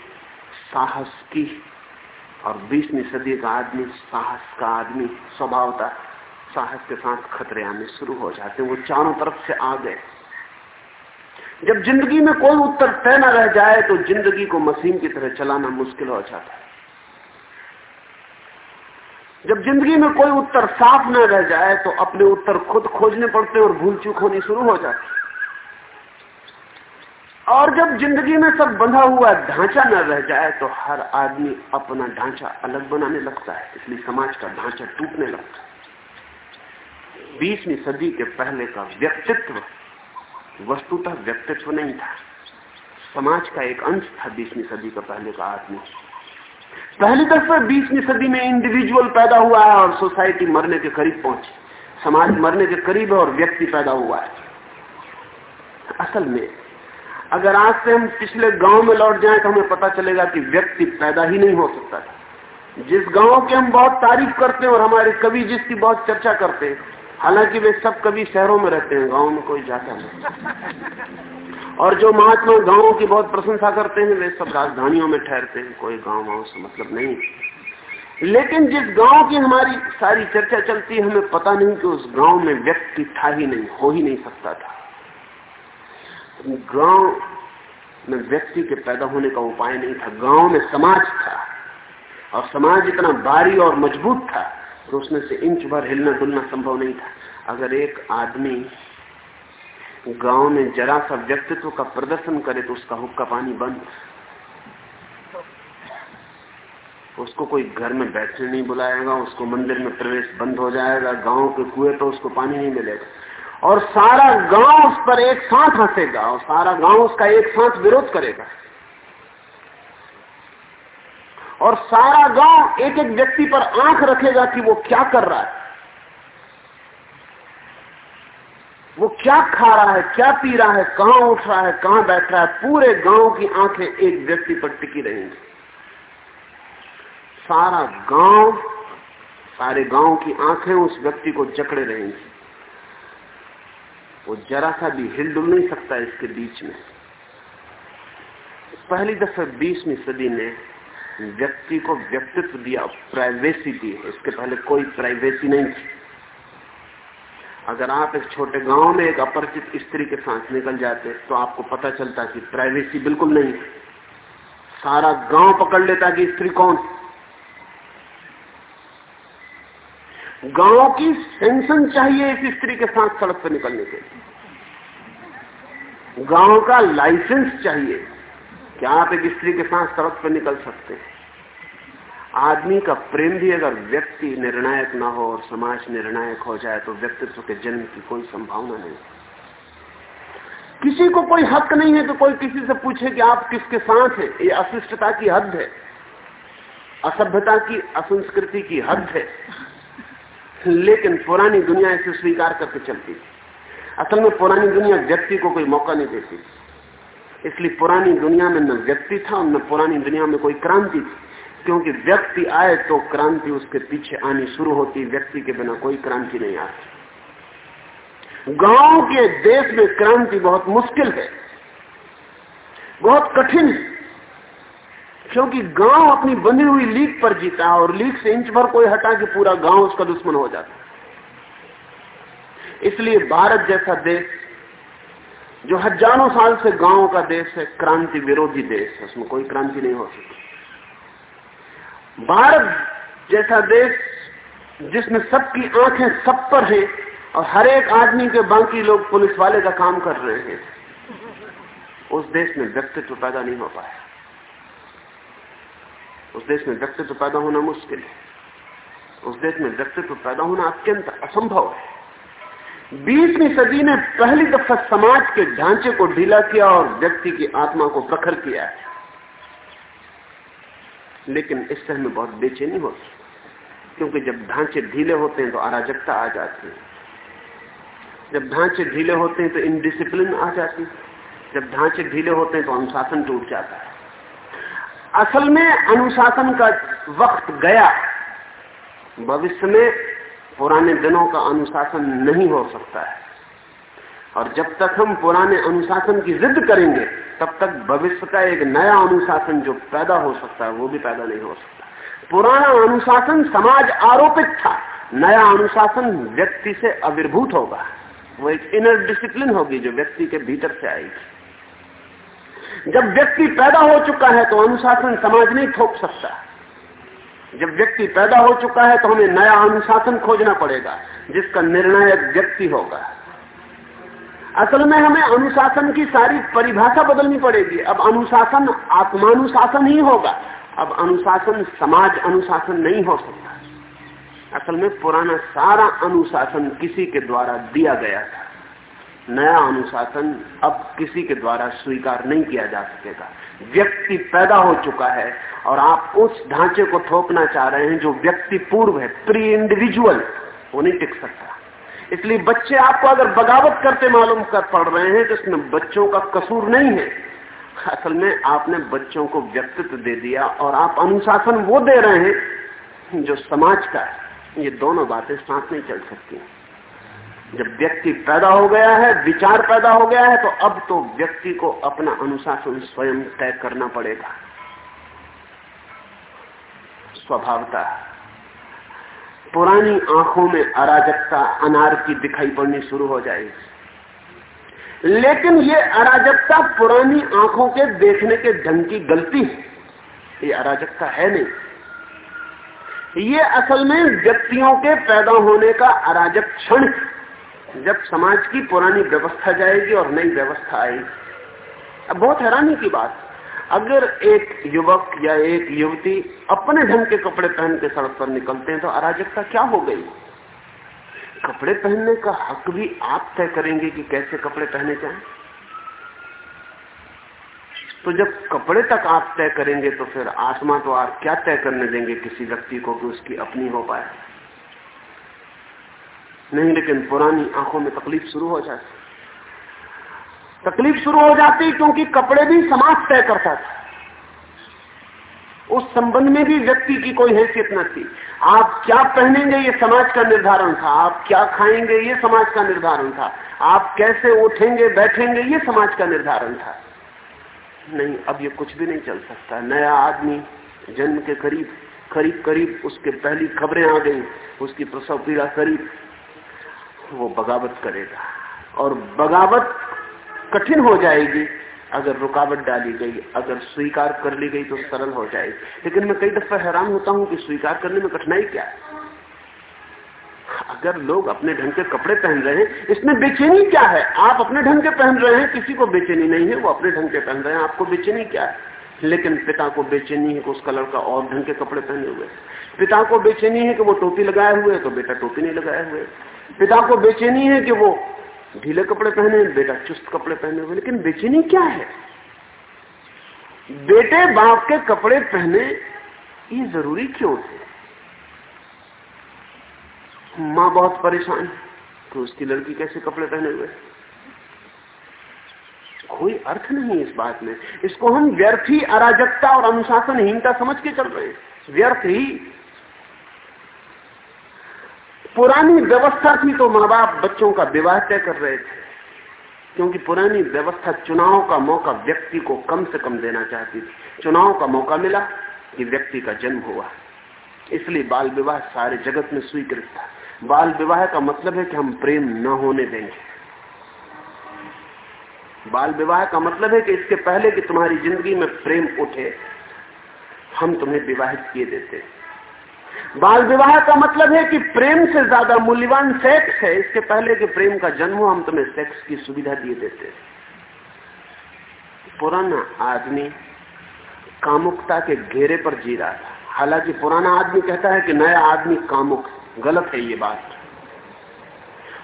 साहस की, और बीसवीं सदी का आदमी साहस का आदमी स्वभाव था। साहस के साथ खतरे आने शुरू हो जाते वो चारों तरफ़ से आ गए। जब ज़िंदगी में कोई उत्तर तय न रह जाए तो ज़िंदगी को मशीन की तरह चलाना मुश्किल हो जाता है। जब ज़िंदगी में कोई उत्तर साफ़ न रह जाए तो अपने उत्तर खुद खोजने पड़ते और भूल चूक होनी शुरू हो जाती और जब ज़िंदगी में सब बंधा हुआ ढांचा न रह जाए तो हर आदमी अपना ढांचा अलग बनाने लगता है। इसलिए समाज का ढांचा टूटने लगता है। बीसवीं सदी के पहले का व्यक्तित्व वस्तुतः व्यक्तित्व नहीं था। समाज का एक अंश था बीसवीं सदी का पहले का आदमी। पहली दफ़ा बीसवीं सदी में इंडिविजुअल पैदा हुआ है और सोसाइटी मरने के करीब पहुँची। समाज मरने के करीब है और व्यक्ति पैदा हुआ है। असल में, अगर आज से हम पिछले गाँव में लौट जाएँ तो हमें पता चलेगा कि व्यक्ति पैदा ही नहीं हो सकता। जिस गाँव की हम बहुत तारीफ़ करते हैं और हमारे कवि जिसकी बहुत चर्चा करते हैं हालाँकि वे सब कभी शहरों में रहते हैं, गाँव में कोई जाता नहीं। और जो महात्मा गाँवों की बहुत प्रशंसा करते हैं, वे सब राजधानियों में ठहरते हैं, कोई गाँव गाँव से मतलब नहीं। लेकिन जिस गाँव की हमारी सारी चर्चा चलती है, हमें पता नहीं कि उस गाँव में व्यक्ति था ही नहीं, हो ही नहीं सकता था। गाँव में व्यक्ति के पैदा होने का उपाय नहीं था, गाँव में समाज था। और समाज इतना भारी और मज़बूत था तो उसमें से इंच भर हिलना डुलना संभव नहीं था। अगर एक आदमी गाँव में जरा सा व्यक्तित्व का प्रदर्शन करे तो उसका हुक्का पानी बंद। उसको कोई घर में बैठने नहीं बुलाएगा, उसको मंदिर में प्रवेश बंद हो जाएगा, गाँव के कुएँ तो उसको पानी नहीं मिलेगा। और सारा गाँव उस पर एक साथ हंसेगा और सारा गाँव उसका एक साथ विरोध करेगा। और सारा गाँव एक एक व्यक्ति पर आँख रखेगा कि वो क्या कर रहा है। वो क्या खा रहा है, क्या पी रहा है, कहाँ उठ रहा है, कहाँ बैठ रहा है, पूरे गाँव की आँखें एक व्यक्ति पर टिकी रहेंगी। सारा गाँव, सारे गाँव की आँखें उस व्यक्ति को जकड़े रहेंगी। वो जरा सा भी हिल डुल नहीं सकता इसके बीच में। पहली दफे बीसवीं सदी ने व्यक्ति को व्यक्तित्व दिया प्राइवेसी दी इसके पहले कोई प्राइवेसी नहीं थी। अगर आप एक छोटे गाँव में एक अपरिचित स्त्री के साथ निकल जाते तो आपको पता चलता कि प्राइवेसी बिल्कुल नहीं सारा गाँव पकड़ लेता कि स्त्री कौन? गाँव की सेंसन चाहिए इस स्त्री के साथ सड़क पर निकलने के लिए। गाँव का लाइसेंस चाहिए। क्या आप एक स्त्री के साथ सड़क पर निकल सकते हैं। आदमी का प्रेम भी अगर व्यक्ति निर्णायक ना हो और समाज निर्णायक हो जाए तो व्यक्तित्व के जन्म की कोई संभावना नहीं। किसी को कोई हक नहीं है तो कोई किसी से पूछे कि आप किसके साथ हैं। ये अशिष्टता की हद है। असभ्यता की, असंस्कृति की हद है। लेकिन पुरानी दुनिया इसे स्वीकार करके चलती असल में पुरानी दुनिया व्यक्ति को कोई मौका नहीं देती। इसलिए पुरानी दुनिया में न व्यक्ति था और न पुरानी दुनिया में कोई क्रांति थी। क्योंकि व्यक्ति आए तो क्रांति उसके पीछे आनी शुरू होती, व्यक्ति के बिना कोई क्रांति नहीं आती। गाँव के देश में क्रांति बहुत मुश्किल है, बहुत कठिन है। क्योंकि गाँव अपनी बनी हुई लीक पर जीता है और लीक से इंच भर कोई हटा के पूरा गाँव उसका दुश्मन हो जाता इसलिए भारत जैसा देश जो हज़ारों साल से गाँव का देश है, क्रांति विरोधी देश है, उसमें कोई क्रांति नहीं हो सकती। भारत जैसा देश जिसमें सबकी आँखें सब पर हैं और हर एक आदमी के बाकी लोग पुलिस वाले का काम कर रहे हैं, उस देश में व्यक्तित्व पैदा नहीं हो पाया। उस देश में व्यक्तित्व पैदा होना मुश्किल है। उस देश में व्यक्तित्व पैदा होना अत्यंत असंभव है। बीसवीं सदी ने पहली दफ़ा समाज के ढांचे को ढीला किया और व्यक्ति की आत्मा को प्रखर किया लेकिन इससे हमें बहुत बेचैनी होती क्योंकि जब ढांचे ढीले होते हैं तो अराजकता आ जाती है। जब ढांचे ढीले होते हैं तो इनडिसिप्लिन आ जाती है। जब ढांचे ढीले होते हैं तो अनुशासन टूट जाता है। असल में अनुशासन का वक्त गया। भविष्य में पुराने दिनों का अनुशासन नहीं हो सकता है। और जब तक हम पुराने अनुशासन की जिद करेंगे, तब तक भविष्य का एक नया अनुशासन जो पैदा हो सकता है, वो भी पैदा नहीं हो सकता। पुराना अनुशासन समाज आरोपित था। नया अनुशासन व्यक्ति से अविर्भूत होगा। वो एक इनर डिसिप्लिन होगी जो व्यक्ति के भीतर से आएगी। जब व्यक्ति पैदा हो चुका है तो अनुशासन समाज नहीं थोप सकता। जब व्यक्ति पैदा हो चुका है तो हमें नया अनुशासन खोजना पड़ेगा, जिसका निर्णायक व्यक्ति होगा। असल में हमें अनुशासन की सारी परिभाषा बदलनी पड़ेगी। अब अनुशासन आत्मानुशासन ही होगा। अब अनुशासन समाज अनुशासन नहीं हो सकता। असल में पुराना सारा अनुशासन किसी के द्वारा दिया गया था। नया अनुशासन अब किसी के द्वारा स्वीकार नहीं किया जा सकेगा। व्यक्ति पैदा हो चुका है और आप उस ढांचे को थोपना चाह रहे हैं जो व्यक्ति पूर्व है प्री इंडिविजुअल वो नहीं टिक सकता। इसलिए बच्चे आपको अगर बगावत करते मालूम कर पड़ रहे हैं तो इसमें बच्चों का कसूर नहीं है। असल में आपने बच्चों को व्यक्तित्व दे दिया और आप अनुशासन वो दे रहे हैं जो समाज का है। ये दोनों बातें साथ नहीं चल सकती। जब व्यक्ति पैदा हो गया है, विचार पैदा हो गया है तो अब तो व्यक्ति को अपना अनुशासन स्वयं तय करना पड़ेगा। स्वभावता। पुरानी आँखों में अराजकता अनार की दिखाई पड़नी शुरू हो जाएगी। लेकिन ये अराजकता पुरानी आँखों के देखने के ढंग की गलती है। ये अराजकता है नहीं। ये असल में व्यक्तियों के पैदा होने का अराजक क्षण है जब समाज की पुरानी व्यवस्था जाएगी और नई व्यवस्था आएगी। अब बहुत हैरानी की बात, अगर एक युवक या एक युवती अपने ढंग के कपड़े पहन के सड़क पर निकलते हैं तो अराजकता क्या हो गई? कपड़े पहनने का हक भी आप तय करेंगे कि कैसे कपड़े पहने जाएँ? तो जब कपड़े तक आप तय करेंगे तो फिर आत्मा तो आप क्या तय करने देंगे किसी व्यक्ति को कि उसकी अपनी हो पाए? नहीं, लेकिन पुरानी आँखों में तकलीफ़ शुरू हो जाती। तकलीफ़ शुरू हो जाती क्योंकि कपड़े भी समाज तय करता था। उस संबंध में भी व्यक्ति की कोई हैसियत न थी। आप क्या पहनेंगे ये समाज का निर्धारण था। आप क्या खाएँगे ये समाज का निर्धारण था। आप कैसे उठेंगे, बैठेंगे ये समाज का निर्धारण था। नहीं, अब ये कुछ भी नहीं चल सकता। नया आदमी जन्म के करीब करीब करीब उसके पहली खबरें आ गई। उसकी प्रसव पीड़ा करीब। वो बगावत करेगा। और बगावत कठिन हो जाएगी। अगर रुकावट डाली गई, अगर स्वीकार कर ली गई तो सरल हो जाएगी। लेकिन मैं कई दफ़ा हैरान होता हूँ कि स्वीकार करने में कठिनाई क्या है। अगर लोग अपने ढंग के कपड़े पहन रहे हैं, इसमें बेचैनी क्या है? आप अपने ढंग के पहन रहे हैं, किसी को बेचैनी नहीं है, वो अपने ढंग के पहन रहे हैं, आपको बेचैनी क्या है? लेकिन पिता को बेचैनी है कि उसका लड़का और ढंग के कपड़े पहने हुए पिता को बेचैनी है कि वो टोपी लगाए हुए तो बेटा टोपी नहीं लगाए हुए पिता को बेचैनी है कि वो ढीले कपड़े पहने, बेटा चुस्त कपड़े पहने हुए, लेकिन बेचैनी क्या है? बेटे बाप के कपड़े पहने ये ज़रूरी क्यों है? माँ बहुत परेशान है तो उसकी लड़की कैसे कपड़े पहने हुए कोई अर्थ नहीं इस बात में। इसको हम व्यर्थ ही अराजकता और अनुशासनहीनता समझ के चल रहे हैं। व्यर्थ ही पुरानी व्यवस्था थी तो माँ बाप बच्चों का विवाह तय कर रहे थे। क्योंकि पुरानी व्यवस्था चुनाव का मौका व्यक्ति को कम से कम देना चाहती थी। चुनाव का मौका मिला कि व्यक्ति का जन्म हुआ। इसलिए बाल विवाह सारे जगत में स्वीकृत था। बाल विवाह का मतलब है कि हम प्रेम न होने देंगे। बाल विवाह का मतलब है कि इसके पहले कि तुम्हारी ज़िंदगी में प्रेम उठे, हम तुम्हें विवाहित किए देते। हैं बाल विवाह का मतलब है कि प्रेम से ज़्यादा मूल्यवान सेक्स है। इसके पहले कि प्रेम का जन्म हम तुम्हें सेक्स की सुविधा दिए देते पुराना आदमी कामुकता के घेरे पर जी रहा था। हालाँकि पुराना आदमी कहता है कि नया आदमी कामुक, गलत है ये बात।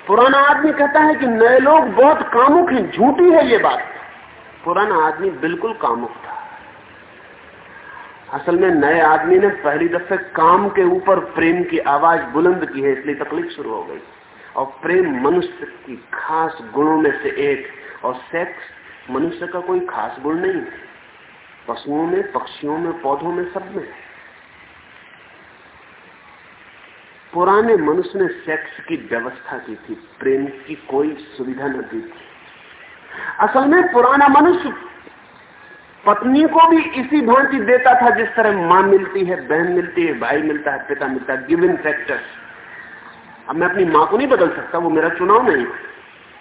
पुराना आदमी कहता है कि नए लोग बहुत कामुक हैं, झूठी है ये बात। पुराना आदमी बिल्कुल कामुक था। असल में नए आदमी ने पहली दफे काम के ऊपर प्रेम की आवाज़ बुलंद की है, इसलिए तकलीफ़ शुरू हो गई। और प्रेम मनुष्य की खास गुणों में से एक और सेक्स मनुष्य का कोई खास गुण नहीं है। पशुओं में, पक्षियों में, पौधों में सब में। पुराने मनुष्य ने सेक्स की व्यवस्था की थी, प्रेम की कोई सुविधा न दी थी। असल में पुराना मनुष्य पत्नी को भी इसी भांति देता था जिस तरह माँ मिलती है, बहन मिलती है, भाई मिलता है, पिता मिलता है, गिवन फैक्टर अब मैं अपनी माँ को नहीं बदल सकता, वो मेरा चुनाव नहीं।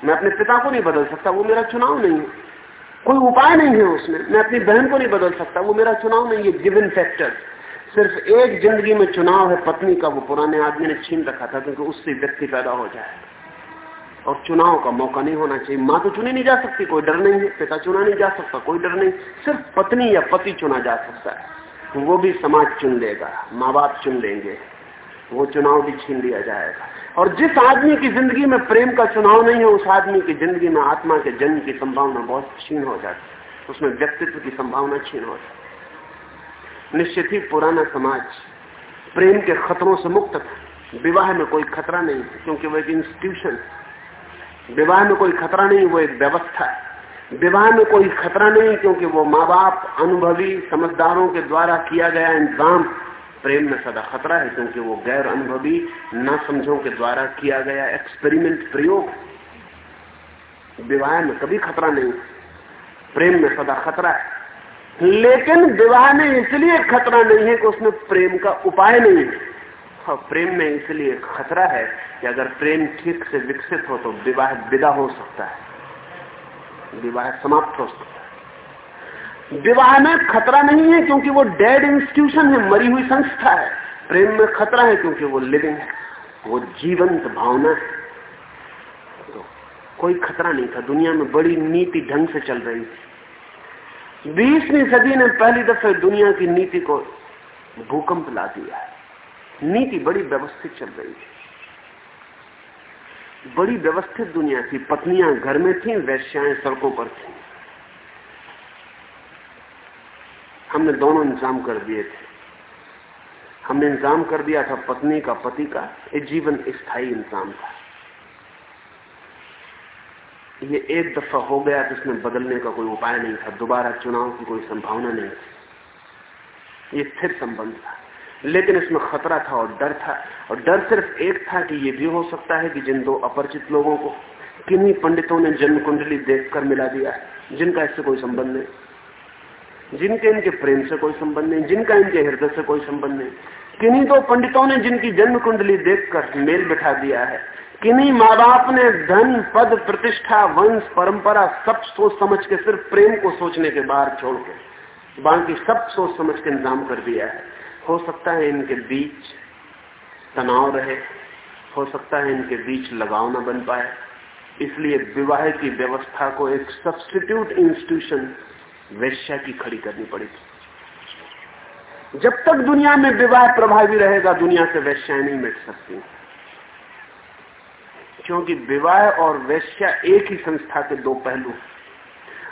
मैं अपने पिता को नहीं बदल सकता, वो मेरा चुनाव नहीं। है कोई उपाय नहीं है उसमें। मैं अपनी बहन को नहीं बदल सकता, वो मेरा चुनाव नहीं है गिवन फैक्टर सिर्फ़ एक ज़िंदगी में चुनाव है पत्नी का, वो पुराने आदमी ने छीन रखा था, क्योंकि उससे व्यक्ति पैदा हो जाए। और चुनाव का मौका नहीं होना चाहिए। माँ तो चुनी नहीं जा सकती, कोई डर नहीं है, पिता चुना नहीं जा सकता, कोई डर नहीं। सिर्फ़ पत्नी या पति चुना जा सकता है। वो भी समाज चुन लेगा, माँ बाप चुन लेंगे, वो चुनाव भी छीन लिया जाएगा। और जिस आदमी की ज़िंदगी में प्रेम का चुनाव नहीं है, उस आदमी की ज़िंदगी में आत्मा के जन्म की संभावना बहुत छीन हो जाती है। उसमें व्यक्तित्व की संभावना छीन हो जाती निश्चित ही पुराना समाज प्रेम के खतरों से मुक्त था। विवाह में कोई खतरा नहीं क्योंकि वो एक इंस्टीट्यूशन है विवाह में कोई खतरा नहीं, वो एक व्यवस्था है। विवाह में कोई खतरा नहीं, क्योंकि वो माँ बाप अनुभवी, समझदारों के द्वारा किया गया इंतज़ाम प्रेम में सदा खतरा है, क्योंकि वो गैर अनुभवी, न समझों के द्वारा किया गया एक्सपेरिमेंट प्रयोग विवाह में कभी खतरा नहीं, प्रेम में सदा खतरा है। लेकिन विवाह में इसलिए खतरा नहीं है कि उसमें प्रेम का उपाय नहीं है। और प्रेम में इसलिए खतरा है कि अगर प्रेम ठीक से विकसित हो तो विवाह विदा हो सकता है। विवाह समाप्त हो सकता है। विवाह में खतरा नहीं है क्योंकि वो डेड इंस्टीट्यूशन है, मरी हुई संस्था है। प्रेम में खतरा है क्योंकि वो लिविंग है। वो जीवंत भावना है। तो कोई खतरा नहीं था। दुनिया में बड़ी नीति ढंग से चल रही थी। बीसवीं सदी ने पहली दफे दुनिया की नीति को भूकंप ला दिया है। नीति बड़ी व्यवस्थित चल रही थी। बड़ी व्यवस्थित दुनिया थी। पत्नियाँ घर में थी, वैश्याएँ सड़कों पर थी। हमने दोनों इंतज़ाम कर दिए थे। हमने इंतज़ाम कर दिया था पत्नी का, पति का। एक जीवन स्थायी इंतज़ाम था। ये एक दफ़ा हो गया तो इसमें बदलने का कोई उपाय नहीं था। दोबारा चुनाव की कोई संभावना नहीं थी। ये स्थिर संबंध था। लेकिन इसमें खतरा था और डर था। और डर सिर्फ़ एक था कि यह भी हो सकता है कि जिन दो अपरिचित लोगों को किन्हीं पंडितों ने जन्म कुंडली देखकर मिला दिया है, जिनका इससे कोई संबंध नहीं। जिनके इनके प्रेम से कोई संबंध नहीं, जिनका इनके हृदय से कोई संबंध नहीं। किन्हीं दो पंडितों ने जिनकी जन्म कुंडली देखकर मेल बिठा दिया है। किन्हीं माँ बाप ने धन, पद, प्रतिष्ठा, वंश, परंपरा, सब सोच समझ के सिर्फ़ प्रेम को सोचने के बाहर छोड़ के बाकी सब सोच समझ के इंतज़ाम कर दिया है। हो सकता है इनके बीच तनाव रहे, हो सकता है इनके बीच लगाव न बन पाए। इसलिए विवाह की व्यवस्था को एक सब्सटीट्यूट इंस्टीट्यूशन वैश्या की खड़ी करनी पड़ेगी। जब तक दुनिया में विवाह प्रभावी रहेगा, दुनिया से वैश्याएँ नहीं मिट सकती। क्योंकि विवाह और वैश्या एक ही संस्था के दो पहलू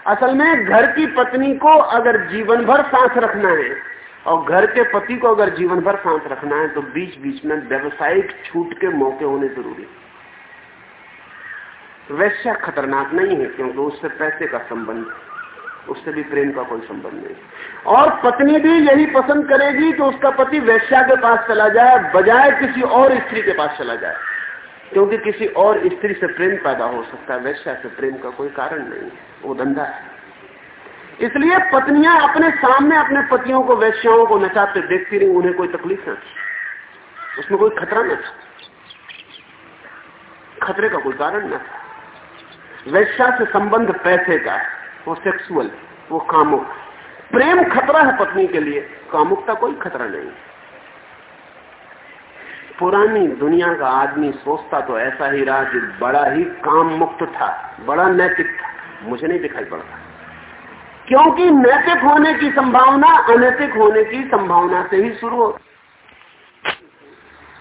असल में घर की पत्नी को अगर जीवन भर सांस रखना है और घर के पति को अगर जीवन भर सांस रखना है तो बीच बीच में व्यवसायिक छूट के मौके होने ज़रूरी वैश्या खतरनाक नहीं है, क्योंकि उससे पैसे का संबंध उससे भी प्रेम का कोई संबंध नहीं और पत्नी भी यही पसंद करेगी कि उसका पति वैश्या के पास चला जाए, बजाय किसी और स्त्री के पास चला जाए। क्योंकि किसी और स्त्री से प्रेम पैदा हो सकता है, वैश्या से प्रेम का कोई कारण नहीं है। वो धंधा है। इसलिए पत्नियाँ अपने सामने अपने पतियों को, वैश्याओं को नचाते देखती रही, उन्हें कोई तकलीफ़ न थी। उसमें कोई खतरा न था। खतरे का कोई कारण न था। वैश्या से संबंध पैसे का वो सेक्सुअल वो कामुक प्रेम खतरा है पत्नी के लिए, कामुकता कोई खतरा नहीं। पुरानी दुनिया का आदमी सोचता तो ऐसा ही रहा कि बड़ा ही काम मुक्त था, बड़ा नैतिक था। मुझे नहीं दिखाई पड़ता। क्योंकि नैतिक होने की संभावना, अनैतिक होने की संभावना से ही शुरू हो।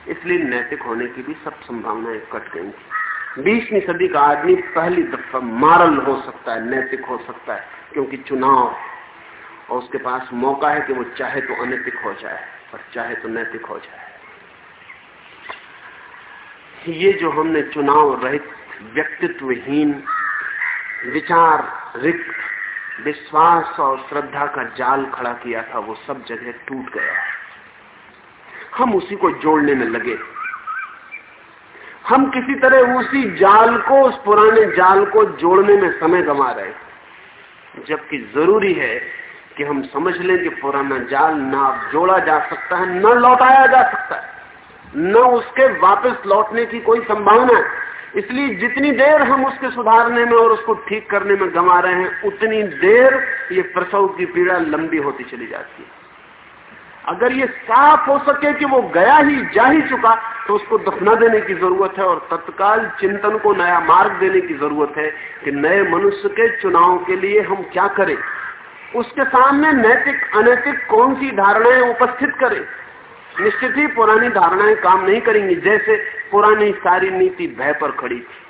इसलिए नैतिक होने की भी सब संभावनाएँ कट गई। थी बीसवीं सदी का आदमी पहली दफ़ा मारल हो सकता है, नैतिक हो सकता है, क्योंकि चुनाव, और उसके पास मौका है कि वो चाहे तो अनैतिक हो जाए, और चाहे तो नैतिक हो जाए। ये जो हमने चुनाव रहित, व्यक्तित्वहीन, विचार रिक्त विश्वास और श्रद्धा का जाल खड़ा किया था, वो सब जगह टूट गया। हम उसी को जोड़ने में लगे। हम किसी तरह उसी जाल को, उस पुराने जाल को जोड़ने में समय गंवा रहे जबकि ज़रूरी है कि हम समझ लें कि पुराना जाल ना जोड़ा जा सकता है, न लौटाया जा सकता है। न उसके वापस लौटने की कोई संभावना है। इसलिए जितनी देर हम उसके सुधारने में और उसको ठीक करने में गंवा रहे हैं, उतनी देर ये प्रसव की पीड़ा लंबी होती चली जाती है। अगर ये साफ़ हो सके कि वो गया ही जा ही चुका तो उसको दफना देने की ज़रूरत है और तत्काल चिंतन को नया मार्ग देने की ज़रूरत है कि नए मनुष्य के चुनाव के लिए हम क्या करें। उसके सामने नैतिक, अनैतिक कौन सी धारणाएँ उपस्थित करें? निश्चित ही पुरानी धारणाएँ काम नहीं करेंगी, जैसे पुरानी सारी नीति भय पर खड़ी थी।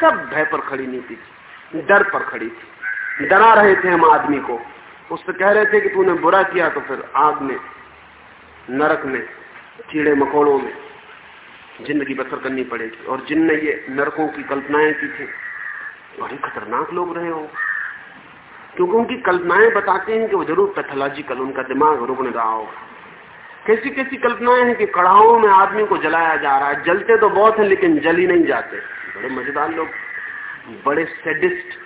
सब भय पर खड़ी नीति थी, डर पर खड़ी थी। डरा रहे थे हम आदमी को। उससे कह रहे थे कि तूने बुरा किया तो फिर आग में नरक में कीड़े मकोड़ों में ज़िंदगी बसर करनी पड़ेगी। और जिनने ये नरकों की कल्पनाएँ की थी बड़े खतरनाक लोग रहे हो। क्योंकि उनकी कल्पनाएँ बताते हैं कि वो ज़रूर पैथोलॉजिकल, उनका दिमाग रुकने रहा होगा। कैसी कैसी कल्पनाएँ हैं कि कड़ाओं में आदमी को जलाया जा रहा है। जलते तो बहुत है, लेकिन जल ही नहीं जाते। बड़े मज़ेदार लोग, बड़े सेडिस्ट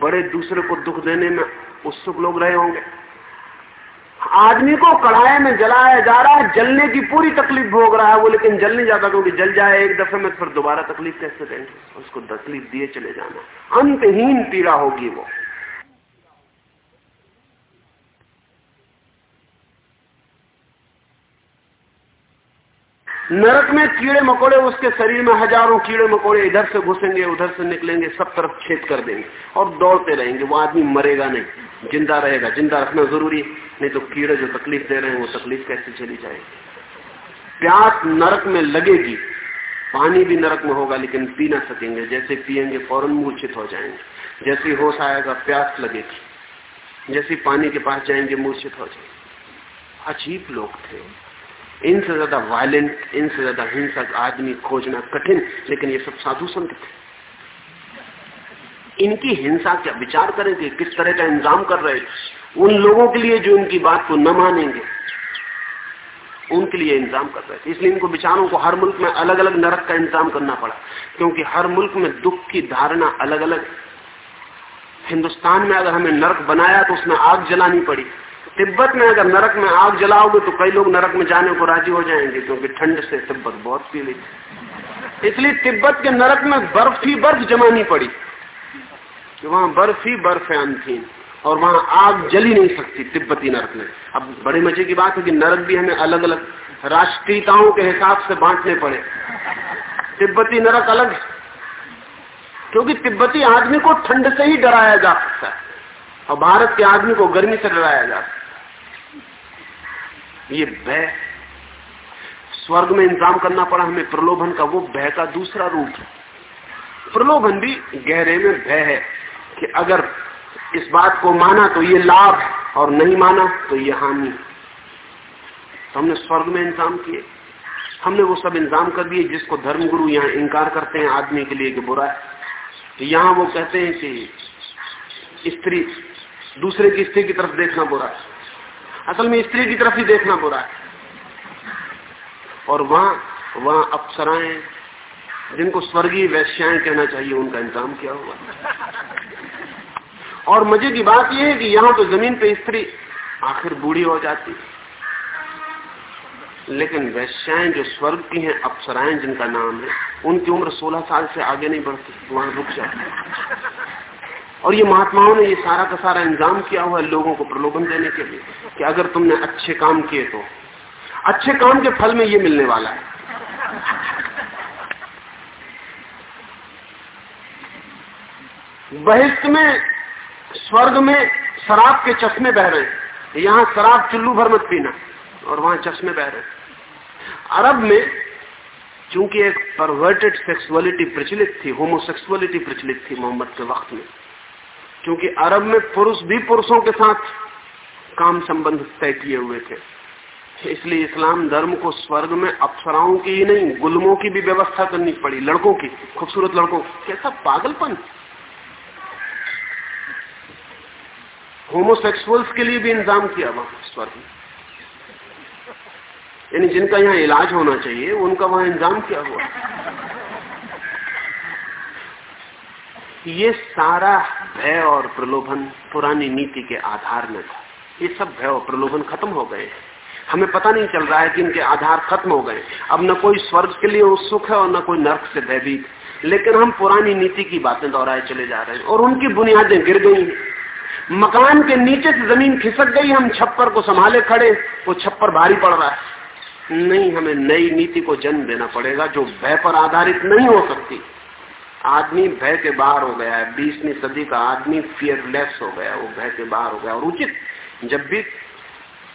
बड़े दूसरे को दुख देने में उत्सुक लोग रहे होंगे। आदमी को कढ़ाई में जलाया जा रहा है, जलने की पूरी तकलीफ़ भोग रहा है वो, लेकिन जल नहीं जाता क्योंकि जल जाए एक दफे में फिर दोबारा तकलीफ़ कैसे देंगे? उसको तकलीफ़ दिए चले जाना। अंतहीन पीड़ा होगी वो। नरक में कीड़े मकोड़े, उसके शरीर में हज़ारों कीड़े मकोड़े इधर से घुसेंगे, उधर से निकलेंगे, सब तरफ़ छेद कर देंगे और दौड़ते रहेंगे। वो आदमी मरेगा नहीं, ज़िंदा रहेगा। ज़िंदा रखना ज़रूरी नहीं तो कीड़े जो तकलीफ़ दे रहे हैं, वो तकलीफ़ कैसे चली जाएगी? प्यास नरक में लगेगी, पानी भी नरक में होगा, लेकिन पी ना सकेंगे। जैसे पियेंगे, फ़ौरन मूर्छित हो जाएँगे। जैसे होश आएगा, प्यास लगेगी। जैसे पानी के पास जाएँगे मूर्छित हो जाएँगे। अजीब लोग थे। इनसे ज़्यादा वायलेंट इनसे ज़्यादा हिंसक आदमी खोजना कठिन, लेकिन ये सब साधु संत थे। इनकी हिंसा क्या विचार करेंगे किस तरह का इंतज़ाम कर रहे उन लोगों के लिए जो इनकी बात को न मानेंगे, उनके लिए इंतज़ाम कर रहे थे। इसलिए इनको विचारों को हर मुल्क में अलग अलग नरक का इंतज़ाम करना पड़ा, क्योंकि हर मुल्क में दुख की धारणा अलग अलग हिंदुस्तान में अगर हमें नरक बनाया तो उसमें आग जलानी पड़ी। तिब्बत में अगर नरक में आग जलाओगे तो कई लोग नरक में जाने को राज़ी हो जाएँगे, क्योंकि ठंड से तिब्बत बहुत पीड़ित इसलिए तिब्बत के नरक में बर्फ़ ही बर्फ़ जमानी पड़ी वहाँ बर्फ़ ही बर्फ़ है अंथीन और वहाँ आग जली नहीं सकती तिब्बती नरक में। अब बड़े मज़े की बात है कि नरक भी हमें अलग अलग राष्ट्रीयताओं के हिसाब से बांटने पड़े। तिब्बती नरक अलग क्योंकि तिब्बती आदमी को ठंड से ही डराया जा सकता है, और भारत के आदमी को गर्मी से डराया जा सकता ये भय स्वर्ग में इंतज़ाम करना पड़ा हमें प्रलोभन का, वो भय का दूसरा रूप है। प्रलोभन भी गहरे में भय है कि अगर इस बात को माना तो ये लाभ और नहीं माना तो ये हानि तो हमने स्वर्ग में इंतज़ाम किए। हमने वो सब इंतज़ाम कर दिए जिसको धर्मगुरु यहाँ इंकार करते हैं आदमी के लिए कि बुरा है। तो यहाँ वो कहते हैं कि स्त्री, दूसरे की स्त्री की तरफ़ देखना बुरा है। असल में स्त्री की तरफ़ ही देखना बुरा है। और वहाँ वहाँ अप्सराएँ, जिनको स्वर्गीय वैश्याएँ कहना चाहिए, उनका इंतज़ाम किया हुआ? और मज़े की बात यह है कि यहाँ तो ज़मीन पे स्त्री आखिर बूढ़ी हो जाती लेकिन वैश्याएँ जो स्वर्ग की हैं, अप्सराएँ जिनका नाम है, उनकी उम्र 16 साल से आगे नहीं बढ़ती, वहाँ रुक जाती और ये महात्माओं ने ये सारा का सारा इंतज़ाम किया हुआ है लोगों को प्रलोभन देने के लिए कि अगर तुमने अच्छे काम किए तो। अच्छे काम के फल में ये मिलने वाला है। बहिष्ठ में, स्वर्ग में, शराब के चश्मे बह रहे हैं। यहाँ शराब चुल्लू भर मत पीना और वहाँ चश्मे बह रहे हैं। अरब में, चूँकि एक परवर्टेड सेक्सुअलिटी प्रचलित थी होमोसेक्सुअलिटी प्रचलित थी मोहम्मद के वक्त में क्योंकि अरब में पुरुष भी पुरुषों के साथ काम संबंध तय किए हुए थे। इसलिए इस्लाम धर्म को स्वर्ग में अप्सराओं की ही नहीं, गुलमों की भी व्यवस्था करनी पड़ी, लड़कों की, खूबसूरत लड़कों कैसा पागलपन। होमोसेक्सुअल्स के लिए भी इंतज़ाम किया वहाँ, स्वर्ग यानी जिनका यहाँ इलाज होना चाहिए, उनका वहाँ इंतज़ाम किया हुआ। ये सारा भय और प्रलोभन पुरानी नीति के आधार में था। ये सब भय और प्रलोभन खत्म हो गए। हमें पता नहीं चल रहा है कि इनके आधार खत्म हो गए। अब न कोई स्वर्ग के लिए उत्सुक है और न कोई नर्क से भयभीत। लेकिन हम पुरानी नीति की बातें दोहराए चले जा रहे हैं और उनकी बुनियादें गिर गई मकान के नीचे से ज़मीन खिसक गई, हम छप्पर को संभाले खड़े, वो छप्पर भारी पड़ रहा है। नहीं, हमें नई नीति को जन्म देना पड़ेगा जो भय पर आधारित नहीं हो सकती। आदमी भय के बाहर हो गया है, बीसवीं सदी का आदमी फियरलेस हो गया वो भय के बाहर हो गया और उचित, जब भी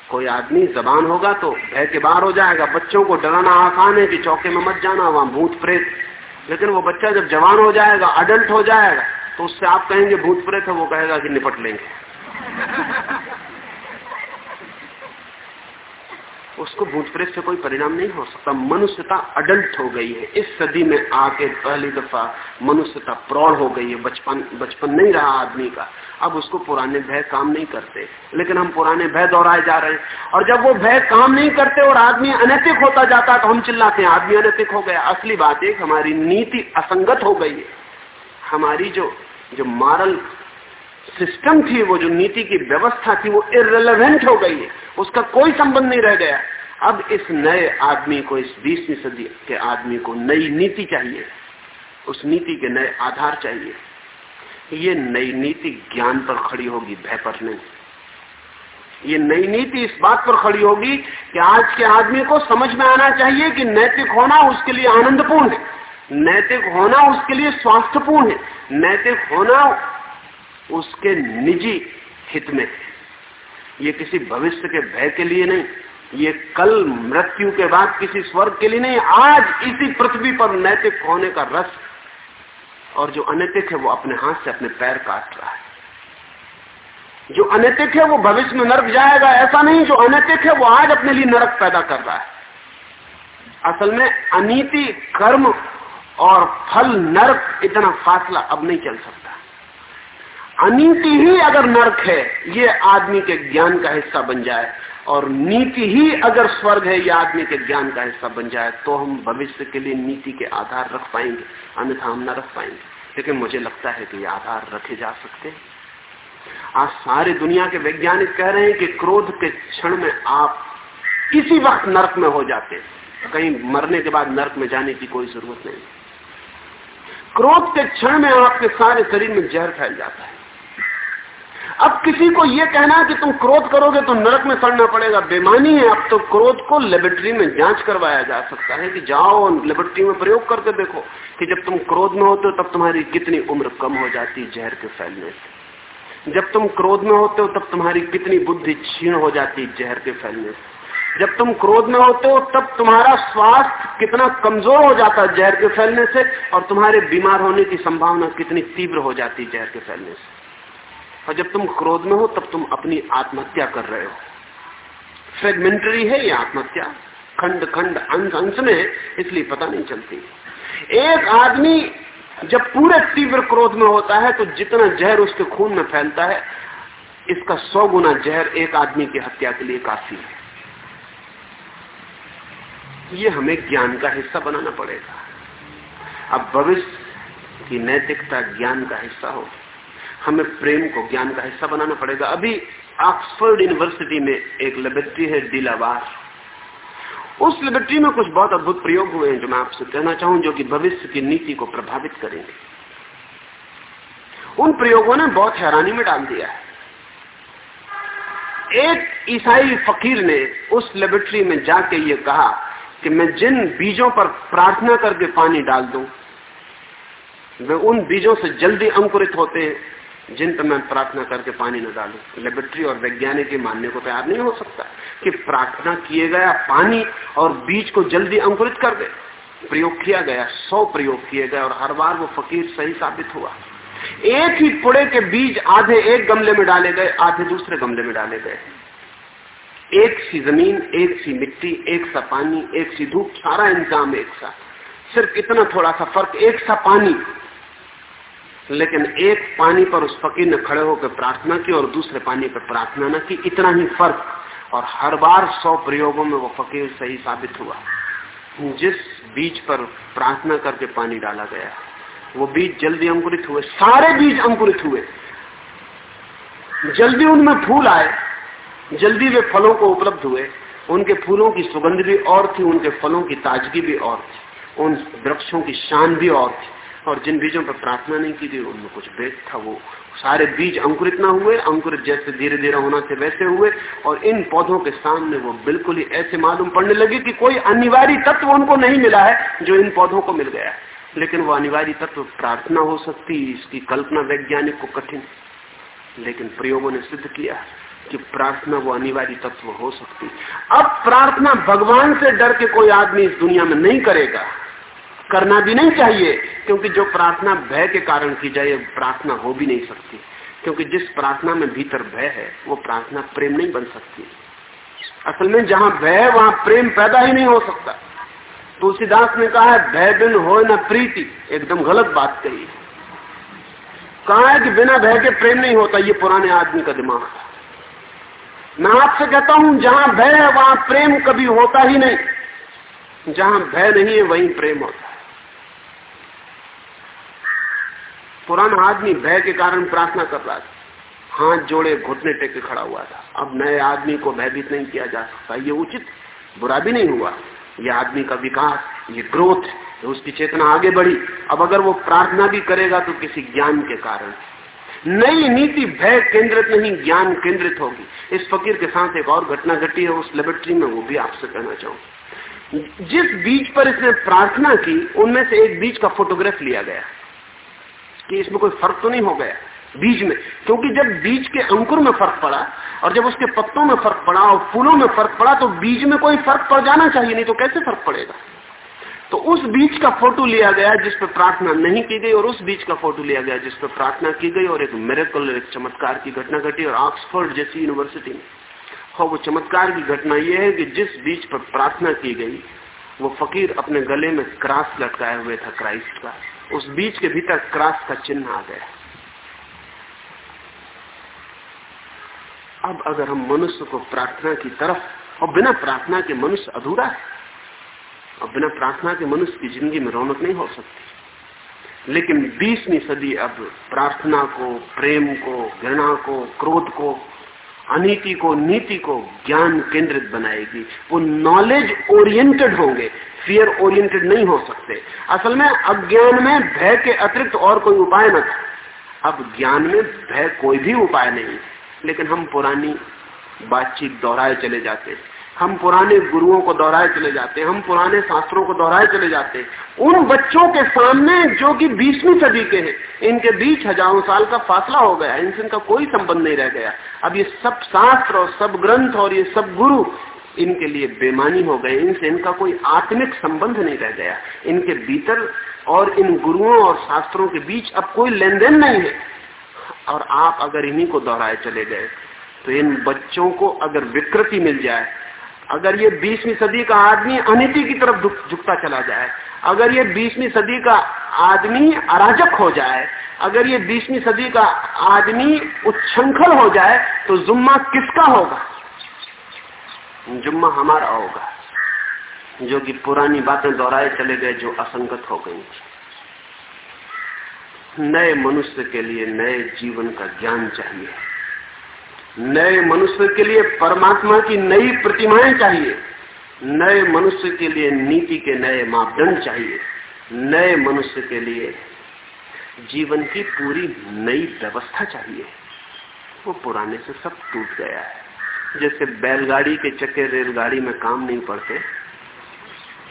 कोई आदमी जबान होगा तो भय के बाहर हो जाएगा। बच्चों को डराना आसान है कि चौके में मत जाना, वहाँ भूत प्रेत। लेकिन वो बच्चा जब जवान हो जाएगा अडल्ट हो जाएगा तो उससे आप कहेंगे भूत प्रेत है, वो कहेगा कि निपट लेंगे। उसको भूत प्रेत से कोई परिणाम नहीं हो सकता। मनुष्यता अडल्ट हो गई है। इस सदी में आके पहली दफ़ा मनुष्यता प्रौढ़ हो गई है। बचपन बचपन नहीं रहा आदमी का। अब उसको पुराने भय काम नहीं करते। लेकिन हम पुराने भय दोहराए जा रहे हैं। और जब वो भय काम नहीं करते और आदमी अनैतिक होता जाता तो हम चिल्लाते हैं, आदमी अनैतिक हो गया। असली बात एक हमारी नीति असंगत हो गई है। हमारी जो जो मॉरल सिस्टम थी, वो जो नीति की व्यवस्था थी, वो इरेलीवेंट हो गई है। उसका कोई संबंध नहीं रह गया। अब इस नए आदमी को, इस बीसवीं सदी के आदमी को नई नीति चाहिए। उस नीति के नए आधार चाहिए। ये नई नीति ज्ञान पर खड़ी होगी, भय पर नहीं। ये नई नीति इस बात पर खड़ी होगी कि आज के आदमी को समझ में आना चाहिए कि नैतिक होना उसके लिए आनंदपूर्ण है। नैतिक होना उसके लिए स्वास्थ्यपूर्ण है। नैतिक होना उसके निजी हित में ये किसी भविष्य के भय के लिए नहीं। ये कल मृत्यु के बाद किसी स्वर्ग के लिए नहीं, आज इसी पृथ्वी पर नैतिक होने का रस और जो अनैतिक है वो अपने हाथ से अपने पैर काट रहा है। जो अनैतिक है वो भविष्य में नरक जाएगा, ऐसा नहीं, जो अनैतिक है वो आज अपने लिए नरक पैदा कर रहा है। असल में अनीति, कर्म और फल, नरक, इतना फासला अब नहीं चल सकता। अनीति ही अगर नरक है, ये आदमी के ज्ञान का हिस्सा बन जाए। और नीति ही अगर स्वर्ग है, या आदमी के ज्ञान का हिस्सा बन जाए तो हम भविष्य के लिए नीति के आधार रख पाएँगे, अन्यथा हम न रख पाएँगे। लेकिन मुझे लगता है कि ये आधार रखे जा सकते हैं। आज सारी दुनिया के वैज्ञानिक कह रहे हैं कि क्रोध के क्षण में आप किसी वक्त नरक में हो जाते कहीं मरने के बाद नरक में जाने की कोई ज़रूरत नहीं। क्रोध के क्षण में आपके सारे शरीर में जहर फैल जाता है। अब किसी को यह कहना है कि तुम क्रोध करोगे तो नरक में सड़ना पड़ेगा। बेमानी है, अब तो क्रोध को लेबोरेटरी में जाँच करवाया जा सकता है कि जाओ लेबोरेटरी में प्रयोग करके देखो कि जब तुम क्रोध में होते हो तब तुम्हारी कितनी उम्र कम हो जाती जहर के फैलने से। जब तुम क्रोध में होते हो तब तुम्हारी कितनी बुद्धि क्षीण हो जाती जहर के फैलने से। जब तुम क्रोध में होते हो तब तुम्हारा स्वास्थ्य कितना कमज़ोर हो जाता जहर के फैलने से और तुम्हारे बीमार होने की संभावना कितनी तीव्र हो जाती है जहर के फैलने से। और जब तुम क्रोध में हो, तब तुम अपनी आत्महत्या कर रहे हो। फ्रेगमेंटरी है ये आत्महत्या। खंड खंड, अंश अंश में इसलिए पता नहीं चलती। एक आदमी जब पूरे तीव्र क्रोध में होता है तो जितना जहर उसके खून में फैलता है, इसका सौ गुना जहर एक आदमी की हत्या के लिए काफ़ी है। ये हमें ज्ञान का हिस्सा बनाना पड़ेगा। अब भविष्य की नैतिकता ज्ञान का हिस्सा हो हमें प्रेम को, ज्ञान का हिस्सा बनाना पड़ेगा। अभी ऑक्सफोर्ड यूनिवर्सिटी में एक लेबोरेटरी है डीलावार उस लेबोरेटरी में कुछ बहुत अद्भुत प्रयोग हुए हैं जो मैं आपसे कहना चाहूँ, जो कि भविष्य की नीति को प्रभावित करेंगे। उन प्रयोगों ने बहुत हैरानी में डाल दिया है। एक ईसाई फकीर ने उस लेबोरेटरी में जाके ये कहा कि मैं जिन बीजों पर प्रार्थना करके पानी डाल दूँ, वे उन बीजों से जल्दी अंकुरित होते हैं। जिन पर मैं प्रार्थना करके पानी न डालू लेबोरेटरी और वैज्ञानिक के मानने को तैयार नहीं हो सकता कि प्रार्थना किए गया पानी और बीज को जल्दी अंकुरित कर दे। प्रयोग किया गया, सौ प्रयोग किए गए और हर बार वो फकीर सही साबित हुआ। एक ही पुड़े के बीज आधे एक गमले में डाले गए, आधे दूसरे गमले में डाले गए। एक सी ज़मीन, एक सी मिट्टी, एक सा पानी, एक सी धूप, सारा इंतज़ाम एक सा। सिर्फ़ इतना थोड़ा सा फ़र्क, एक सा पानी। लेकिन एक पानी पर उस फकीर ने खड़े होकर प्रार्थना की और दूसरे पानी पर प्रार्थना न की। इतना ही फ़र्क। और हर बार सौ प्रयोगों में वो फकीर सही साबित हुआ। जिस बीज पर प्रार्थना करके पानी डाला गया, वो बीज जल्दी अंकुरित हुए। सारे बीज अंकुरित हुए। जल्दी उनमें फूल आए। जल्दी वे फलों को उपलब्ध हुए। उनके फूलों की सुगंध भी और थी, उनके फलों की ताजगी भी और थी। उन वृक्षों की शान भी और थी। और जिन बीजों पर प्रार्थना नहीं की थी, उनमें कुछ भेद था। वो सारे बीज अंकुरित ना हुए, अंकुरित जैसे धीरे धीरे होना थे वैसे हुए, और इन पौधों के सामने वो बिल्कुल ही ऐसे मालूम पड़ने लगे कि कोई अनिवार्य तत्व उनको नहीं मिला है जो इन पौधों को मिल गया लेकिन वो अनिवार्य तत्व प्रार्थना हो सकती, इसकी कल्पना वैज्ञानिक को कठिन। लेकिन प्रयोगों ने सिद्ध किया कि प्रार्थना वो अनिवार्य तत्व हो सकती। अब प्रार्थना भगवान से डर के कोई आदमी इस दुनिया में नहीं करेगा। करना भी नहीं चाहिए, क्योंकि जो प्रार्थना भय के कारण की जाए प्रार्थना हो भी नहीं सकती। क्योंकि जिस प्रार्थना में भीतर भय है, वो प्रार्थना प्रेम नहीं बन सकती। असल में जहाँ भय है, वहाँ प्रेम पैदा ही नहीं हो सकता। तुलसीदास ने कहा है, भय बिन हो न प्रीति। एकदम गलत बात कही। कहा है कि बिना भय के प्रेम नहीं होता, ये पुराने आदमी का दिमाग मैं आपसे कहता हूँ, जहाँ भय है, वहाँ प्रेम कभी होता ही नहीं। जहाँ भय नहीं है, वहीं प्रेम होता है पुराना आदमी भय के कारण प्रार्थना कर रहा था। हाथ जोड़े घुटने टेके खड़ा हुआ था। अब नए आदमी को भयभीत नहीं किया जा सकता। ये उचित, बुरा भी नहीं हुआ। ये आदमी का विकास, ये ग्रोथ तो उसकी चेतना आगे बढ़ी। अब अगर वो प्रार्थना भी करेगा तो किसी ज्ञान के कारण। नई नीति भय केंद्रित नहीं, ज्ञान केंद्रित होगी। इस फकीर के साथ एक और घटना घटी है, उस लेबोरेटरी में वो भी आपसे कहना चाहूँ जिस बीज पर इसने प्रार्थना की, उनमें से एक बीज का फोटोग्राफ लिया गया। कि इसमें कोई फ़र्क तो नहीं हो गया बीज में। क्योंकि जब बीज के अंकुर में फ़र्क पड़ा और जब उसके पत्तों में फ़र्क पड़ा और फूलों में फ़र्क पड़ा तो बीज में कोई फ़र्क पड़ जाना चाहिए, नहीं तो कैसे फ़र्क पड़ेगा? तो उस बीज का फ़ोटो लिया गया जिस पर प्रार्थना नहीं की गई और उस बीज का फ़ोटो लिया गया जिस पर प्रार्थना की गई और एक मेरेकल एक चमत्कार की घटना घटी और ऑक्सफोर्ड जैसी यूनिवर्सिटी में। और वो चमत्कार की घटना यह है कि जिस बीज पर प्रार्थना की गई, वो फकीर अपने गले में क्रास लटकाए हुए था क्राइस्ट का। उस बीज के भीतर क्रॉस का चिन्ह आ गया। अब अगर हम मनुष्य को प्रार्थना की तरफ़, और बिना प्रार्थना के मनुष्य अधूरा है, और बिना प्रार्थना के मनुष्य की ज़िंदगी में रौनक नहीं हो सकती। लेकिन बीसवीं सदी अब प्रार्थना को, प्रेम को, घृणा को, क्रोध को अनीति को, नीति को ज्ञान केंद्रित बनाएगी। वो नॉलेज ओरिएंटेड होंगे। फियर ओरिएंटेड नहीं हो सकते। असल में अज्ञान में भय के अतिरिक्त और कोई उपाय न था। अब ज्ञान में भय कोई भी उपाय नहीं। लेकिन हम पुरानी बातचीत दोहराए चले जाते हम पुराने गुरुओं को दोहराए चले जाते हैं, हम पुराने शास्त्रों को दोहराए चले जाते हैं। उन बच्चों के सामने जो कि बीसवीं सदी के हैं, इनके बीच हज़ारों साल का फासला हो गया, इनसे इनका कोई संबंध नहीं रह गया। अब ये सब शास्त्र और सब ग्रंथ और ये सब गुरु इनके लिए बेमानी हो गए, इनसे इनका कोई आत्मिक संबंध नहीं रह गया। इनके भीतर और इन गुरुओं और शास्त्रों के बीच अब कोई लेन देन नहीं है। और आप अगर इन्हीं को दोहराए चले गए तो इन बच्चों को अगर विकृति मिल जाए अगर ये बीसवीं सदी का आदमी अनिति की तरफ़ झुकता चला जाए, अगर ये बीसवीं सदी का आदमी अराजक हो जाए, अगर ये बीसवीं सदी का आदमी उच्छृंखल हो जाए तो जुम्मा किसका होगा? जुम्मा हमारा होगा, जो कि पुरानी बातें दोहराए चले गए, जो असंगत हो गई। नए मनुष्य के लिए नए जीवन का ज्ञान चाहिए। नए मनुष्य के लिए परमात्मा की नई प्रतिमाएँ चाहिए। नए मनुष्य के लिए नीति के नए मापदंड चाहिए। नए मनुष्य के लिए जीवन की पूरी नई व्यवस्था चाहिए। वो पुराने से सब टूट गया है। जैसे बैलगाड़ी के चक्के रेलगाड़ी में काम नहीं पड़ते,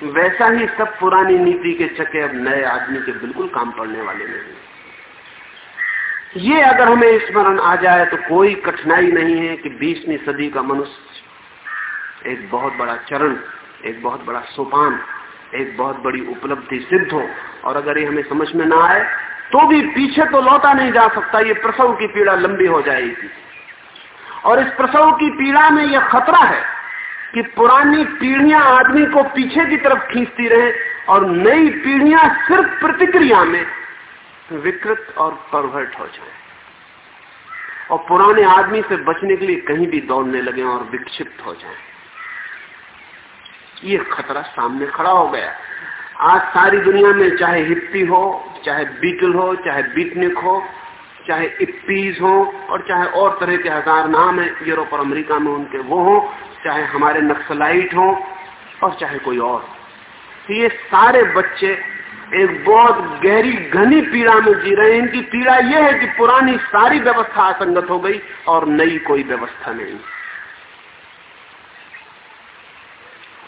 वैसा ही सब पुरानी नीति के चक्के अब नए आदमी के बिल्कुल काम पड़ने वाले नहीं। ये अगर हमें स्मरण आ जाए तो कोई कठिनाई नहीं है कि बीसवीं सदी का मनुष्य एक बहुत बड़ा चरण, एक बहुत बड़ा सोपान, एक बहुत बड़ी उपलब्धि सिद्ध हो। और अगर ये हमें समझ में ना आए तो भी पीछे तो लौटा नहीं जा सकता, ये प्रसव की पीड़ा लंबी हो जाएगी। और इस प्रसव की पीड़ा में यह खतरा है कि पुरानी पीढ़ियाँ आदमी को पीछे की तरफ़ खींचती रहे और नई पीढ़ियाँ सिर्फ़ प्रतिक्रिया में विकृत और परवर्ट हो जाए। और पुराने आदमी से बचने के लिए कहीं भी दौड़ने लगे और विक्षिप्त हो जाए। ये खतरा सामने खड़ा हो गया। आज सारी दुनिया में चाहे हिप्पी हो, चाहे बीटल हो, चाहे बीटनिक हो, चाहे इप्पीज हो, और चाहे और तरह के हज़ार नाम है, यूरोप और अमेरिका में उनके वो हो, चाहे हमारे नक्सलाइट हो, और चाहे कोई और। तो ये सारे बच्चे एक बहुत गहरी, घनी पीड़ा में जी रहे हैं। इनकी पीड़ा यह है कि पुरानी सारी व्यवस्था असंगत हो गई और नई कोई व्यवस्था नहीं।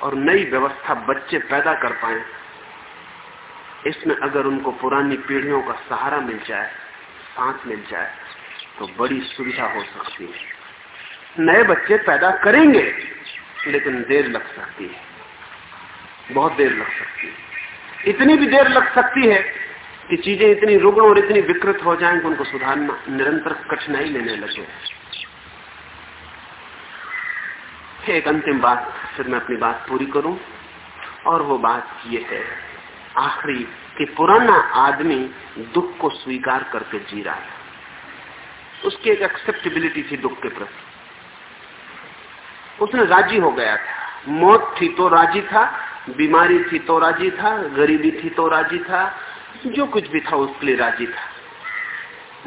और नई व्यवस्था बच्चे पैदा कर पाए। इसमें अगर उनको पुरानी पीढ़ियों का सहारा मिल जाए सांस मिल जाए तो बड़ी सुविधा हो सकती है। नए बच्चे पैदा करेंगे, लेकिन देर लग सकती है। बहुत देर लग सकती है। इतनी भी देर लग सकती है कि चीज़ें इतनी रुग्ण और इतनी विकृत हो जाएँ कि उनको सुधारना, निरंतर कठिनाई लेने लगे। एक अंतिम बात, फिर मैं अपनी बात पूरी करूँ, और वो बात ये है, आखिरी, कि पुराना आदमी दुख को स्वीकार करके जी रहा है। उसकी एक एक्सेप्टेबिलिटी थी दुख के प्रति। उसने राज़ी हो गया था। मौत थी तो राज़ी था बीमारी थी तो राज़ी था, गरीबी थी तो राज़ी था, जो कुछ भी था उसके लिए राज़ी था।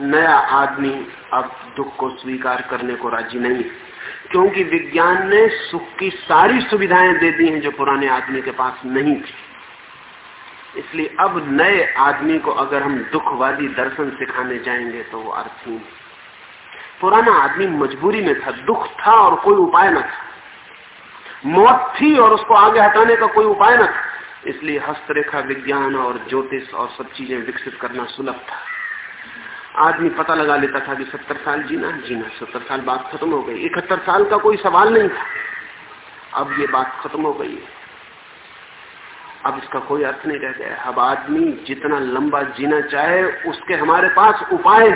नया आदमी अब दुख को स्वीकार करने को राज़ी नहीं क्योंकि विज्ञान ने सुख की सारी सुविधाएँ दे दी हैं जो पुराने आदमी के पास नहीं थी। इसलिए अब नए आदमी को अगर हम दुखवादी दर्शन सिखाने जाएँगे तो वो अर्थहीन पुराना आदमी मजबूरी में था, दुख था और कोई उपाय न था। मौत थी और उसको आगे हटाने का कोई उपाय न इसलिए हस्तरेखा विज्ञान और ज्योतिष और सब चीज़ें विकसित करना सुलभ था। आदमी पता लगा लेता था कि सत्तर साल जीना जीना सत्तर साल बात खत्म हो गई। इकहत्तर साल का कोई सवाल नहीं था। अब ये बात खत्म हो गई है। अब इसका कोई अर्थ नहीं रह गया। अब आदमी जितना लंबा जीना चाहे, उसके हमारे पास उपाय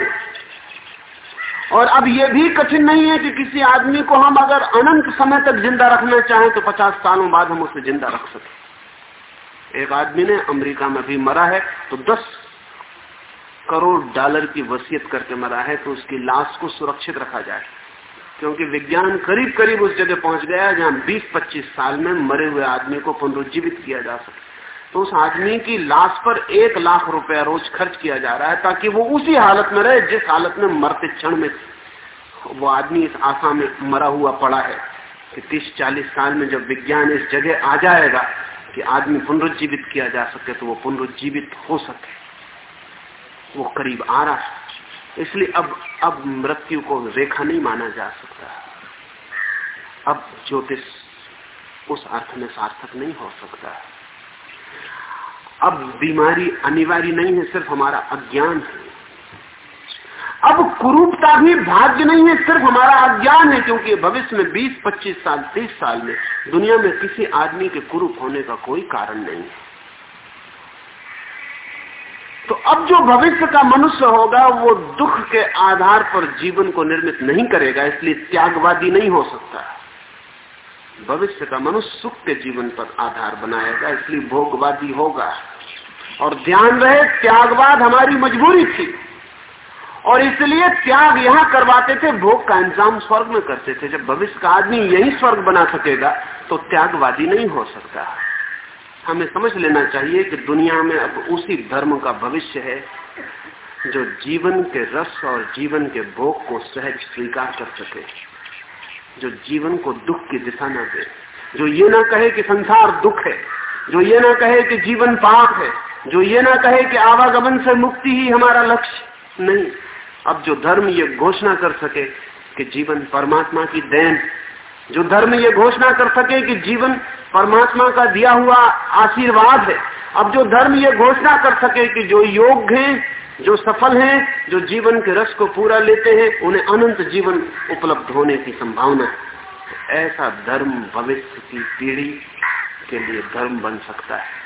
और अब यह भी कठिन नहीं है कि किसी आदमी को हम अगर अनंत समय तक ज़िंदा रखना चाहें तो पचास सालों बाद हम उसे ज़िंदा रख सकें। एक आदमी ने अमेरिका में भी मरा है तो दस करोड़ डॉलर की वसीयत करके मरा है तो उसकी लाश को सुरक्षित रखा जाए। क्योंकि विज्ञान करीब करीब उस जगह पहुँच गया है जहाँ 20-25 साल में मरे हुए आदमी को पुनरुज्जीवित किया जा सके। तो उस आदमी की लाश पर एक लाख रुपया रोज खर्च किया जा रहा है ताकि वो उसी हालत में रहे जिस हालत में मरते क्षण में वो आदमी इस आशा में मरा हुआ पड़ा है कि तीस चालीस साल में जब विज्ञान इस जगह आ जाएगा कि आदमी पुनरुज्जीवित किया जा सके तो वो पुनरुज्जीवित हो सके। वो करीब आ रहा है। इसलिए अब अब मृत्यु को रेखा नहीं माना जा सकता। अब ज्योतिष उस अर्थ में सार्थक नहीं हो सकता। अब बीमारी अनिवार्य नहीं है सिर्फ़ हमारा अज्ञान है। अब कुरूपता भी भाग्य नहीं है सिर्फ़ हमारा अज्ञान है क्योंकि भविष्य में 20, 25 साल 30 साल में दुनिया में किसी आदमी के कुरूप होने का कोई कारण नहीं है। तो अब जो भविष्य का मनुष्य होगा वो दुख के आधार पर जीवन को निर्मित नहीं करेगा इसलिए त्यागवादी नहीं हो सकता। भविष्य का मनुष्य सुख के जीवन पर आधार बनाएगा इसलिए भोगवादी होगा। और ध्यान रहे, त्यागवाद हमारी मजबूरी थी। और इसलिए त्याग यहाँ करवाते थे, भोग का इंतज़ाम स्वर्ग में करते थे। जब भविष्य का आदमी यही स्वर्ग बना सकेगा तो त्यागवादी नहीं हो सकता। हमें समझ लेना चाहिए कि दुनिया में अब उसी धर्म का भविष्य है, जो जीवन के रस और जीवन के भोग को सहज स्वीकार कर सके, जो जीवन को दुख की दिशा न दे। जो ये ना कहे कि संसार दुख है, जो ये ना कहे कि जीवन पाप है जो ये ना कहे कि आवागमन से मुक्ति ही हमारा लक्ष्य नहीं। अब जो धर्म ये घोषणा कर सके कि जीवन परमात्मा की देन, जो धर्म ये घोषणा कर सके कि जीवन परमात्मा का दिया हुआ आशीर्वाद है, अब जो धर्म ये घोषणा कर सके कि जो योग्य हैं, जो सफल हैं, जो जीवन के रस को पूरा लेते हैं, उन्हें अनंत जीवन उपलब्ध होने की संभावना है। ऐसा धर्म भविष्य की पीढ़ी के लिए धर्म बन सकता है।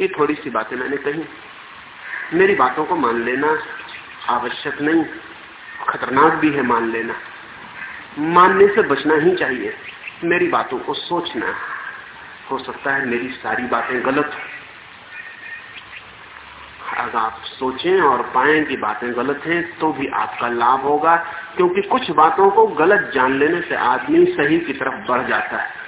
ये थोड़ी सी बातें मैंने कही। मेरी बातों को मान लेना आवश्यक नहीं, खतरनाक भी है मान लेना। मानने से बचना ही चाहिए। मेरी बातों को सोचना। हो सकता है मेरी सारी बातें गलत अगर आप सोचें और पाएँ कि बातें गलत हैं तो भी आपका लाभ होगा, क्योंकि कुछ बातों को गलत जान लेने से आदमी सही की तरफ़ बढ़ जाता है।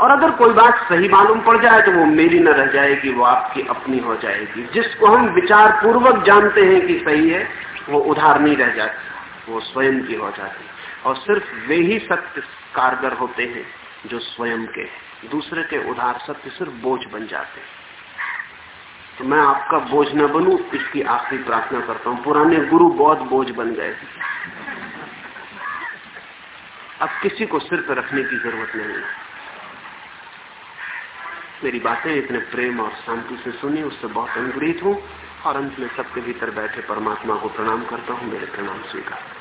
और अगर कोई बात सही मालूम पड़ जाए तो वो मेरी न रह जाएगी, वो आपकी अपनी हो जाएगी। जिसको हम विचार पूर्वक जानते हैं कि सही है, वो उधार नहीं रह जाती, वो स्वयं की हो जाती। और सिर्फ़ वे ही सत्य कारगर होते हैं जो स्वयं के दूसरे के उधार सत्य सिर्फ़ बोझ बन जाते हैं। तो मैं आपका बोझ न बनू, इसकी आखिरी प्रार्थना करता हूँ। पुराने गुरु बहुत बोझ बन गए अब किसी को सिर पर रखने की ज़रूरत नहीं है। मेरी बातें इतने प्रेम और शांति से सुनी, उससे बहुत अनुग्रहित हूँ और अंत में सबके भीतर बैठे परमात्मा को प्रणाम करता हूँ, मेरे प्रणाम स्वीकार।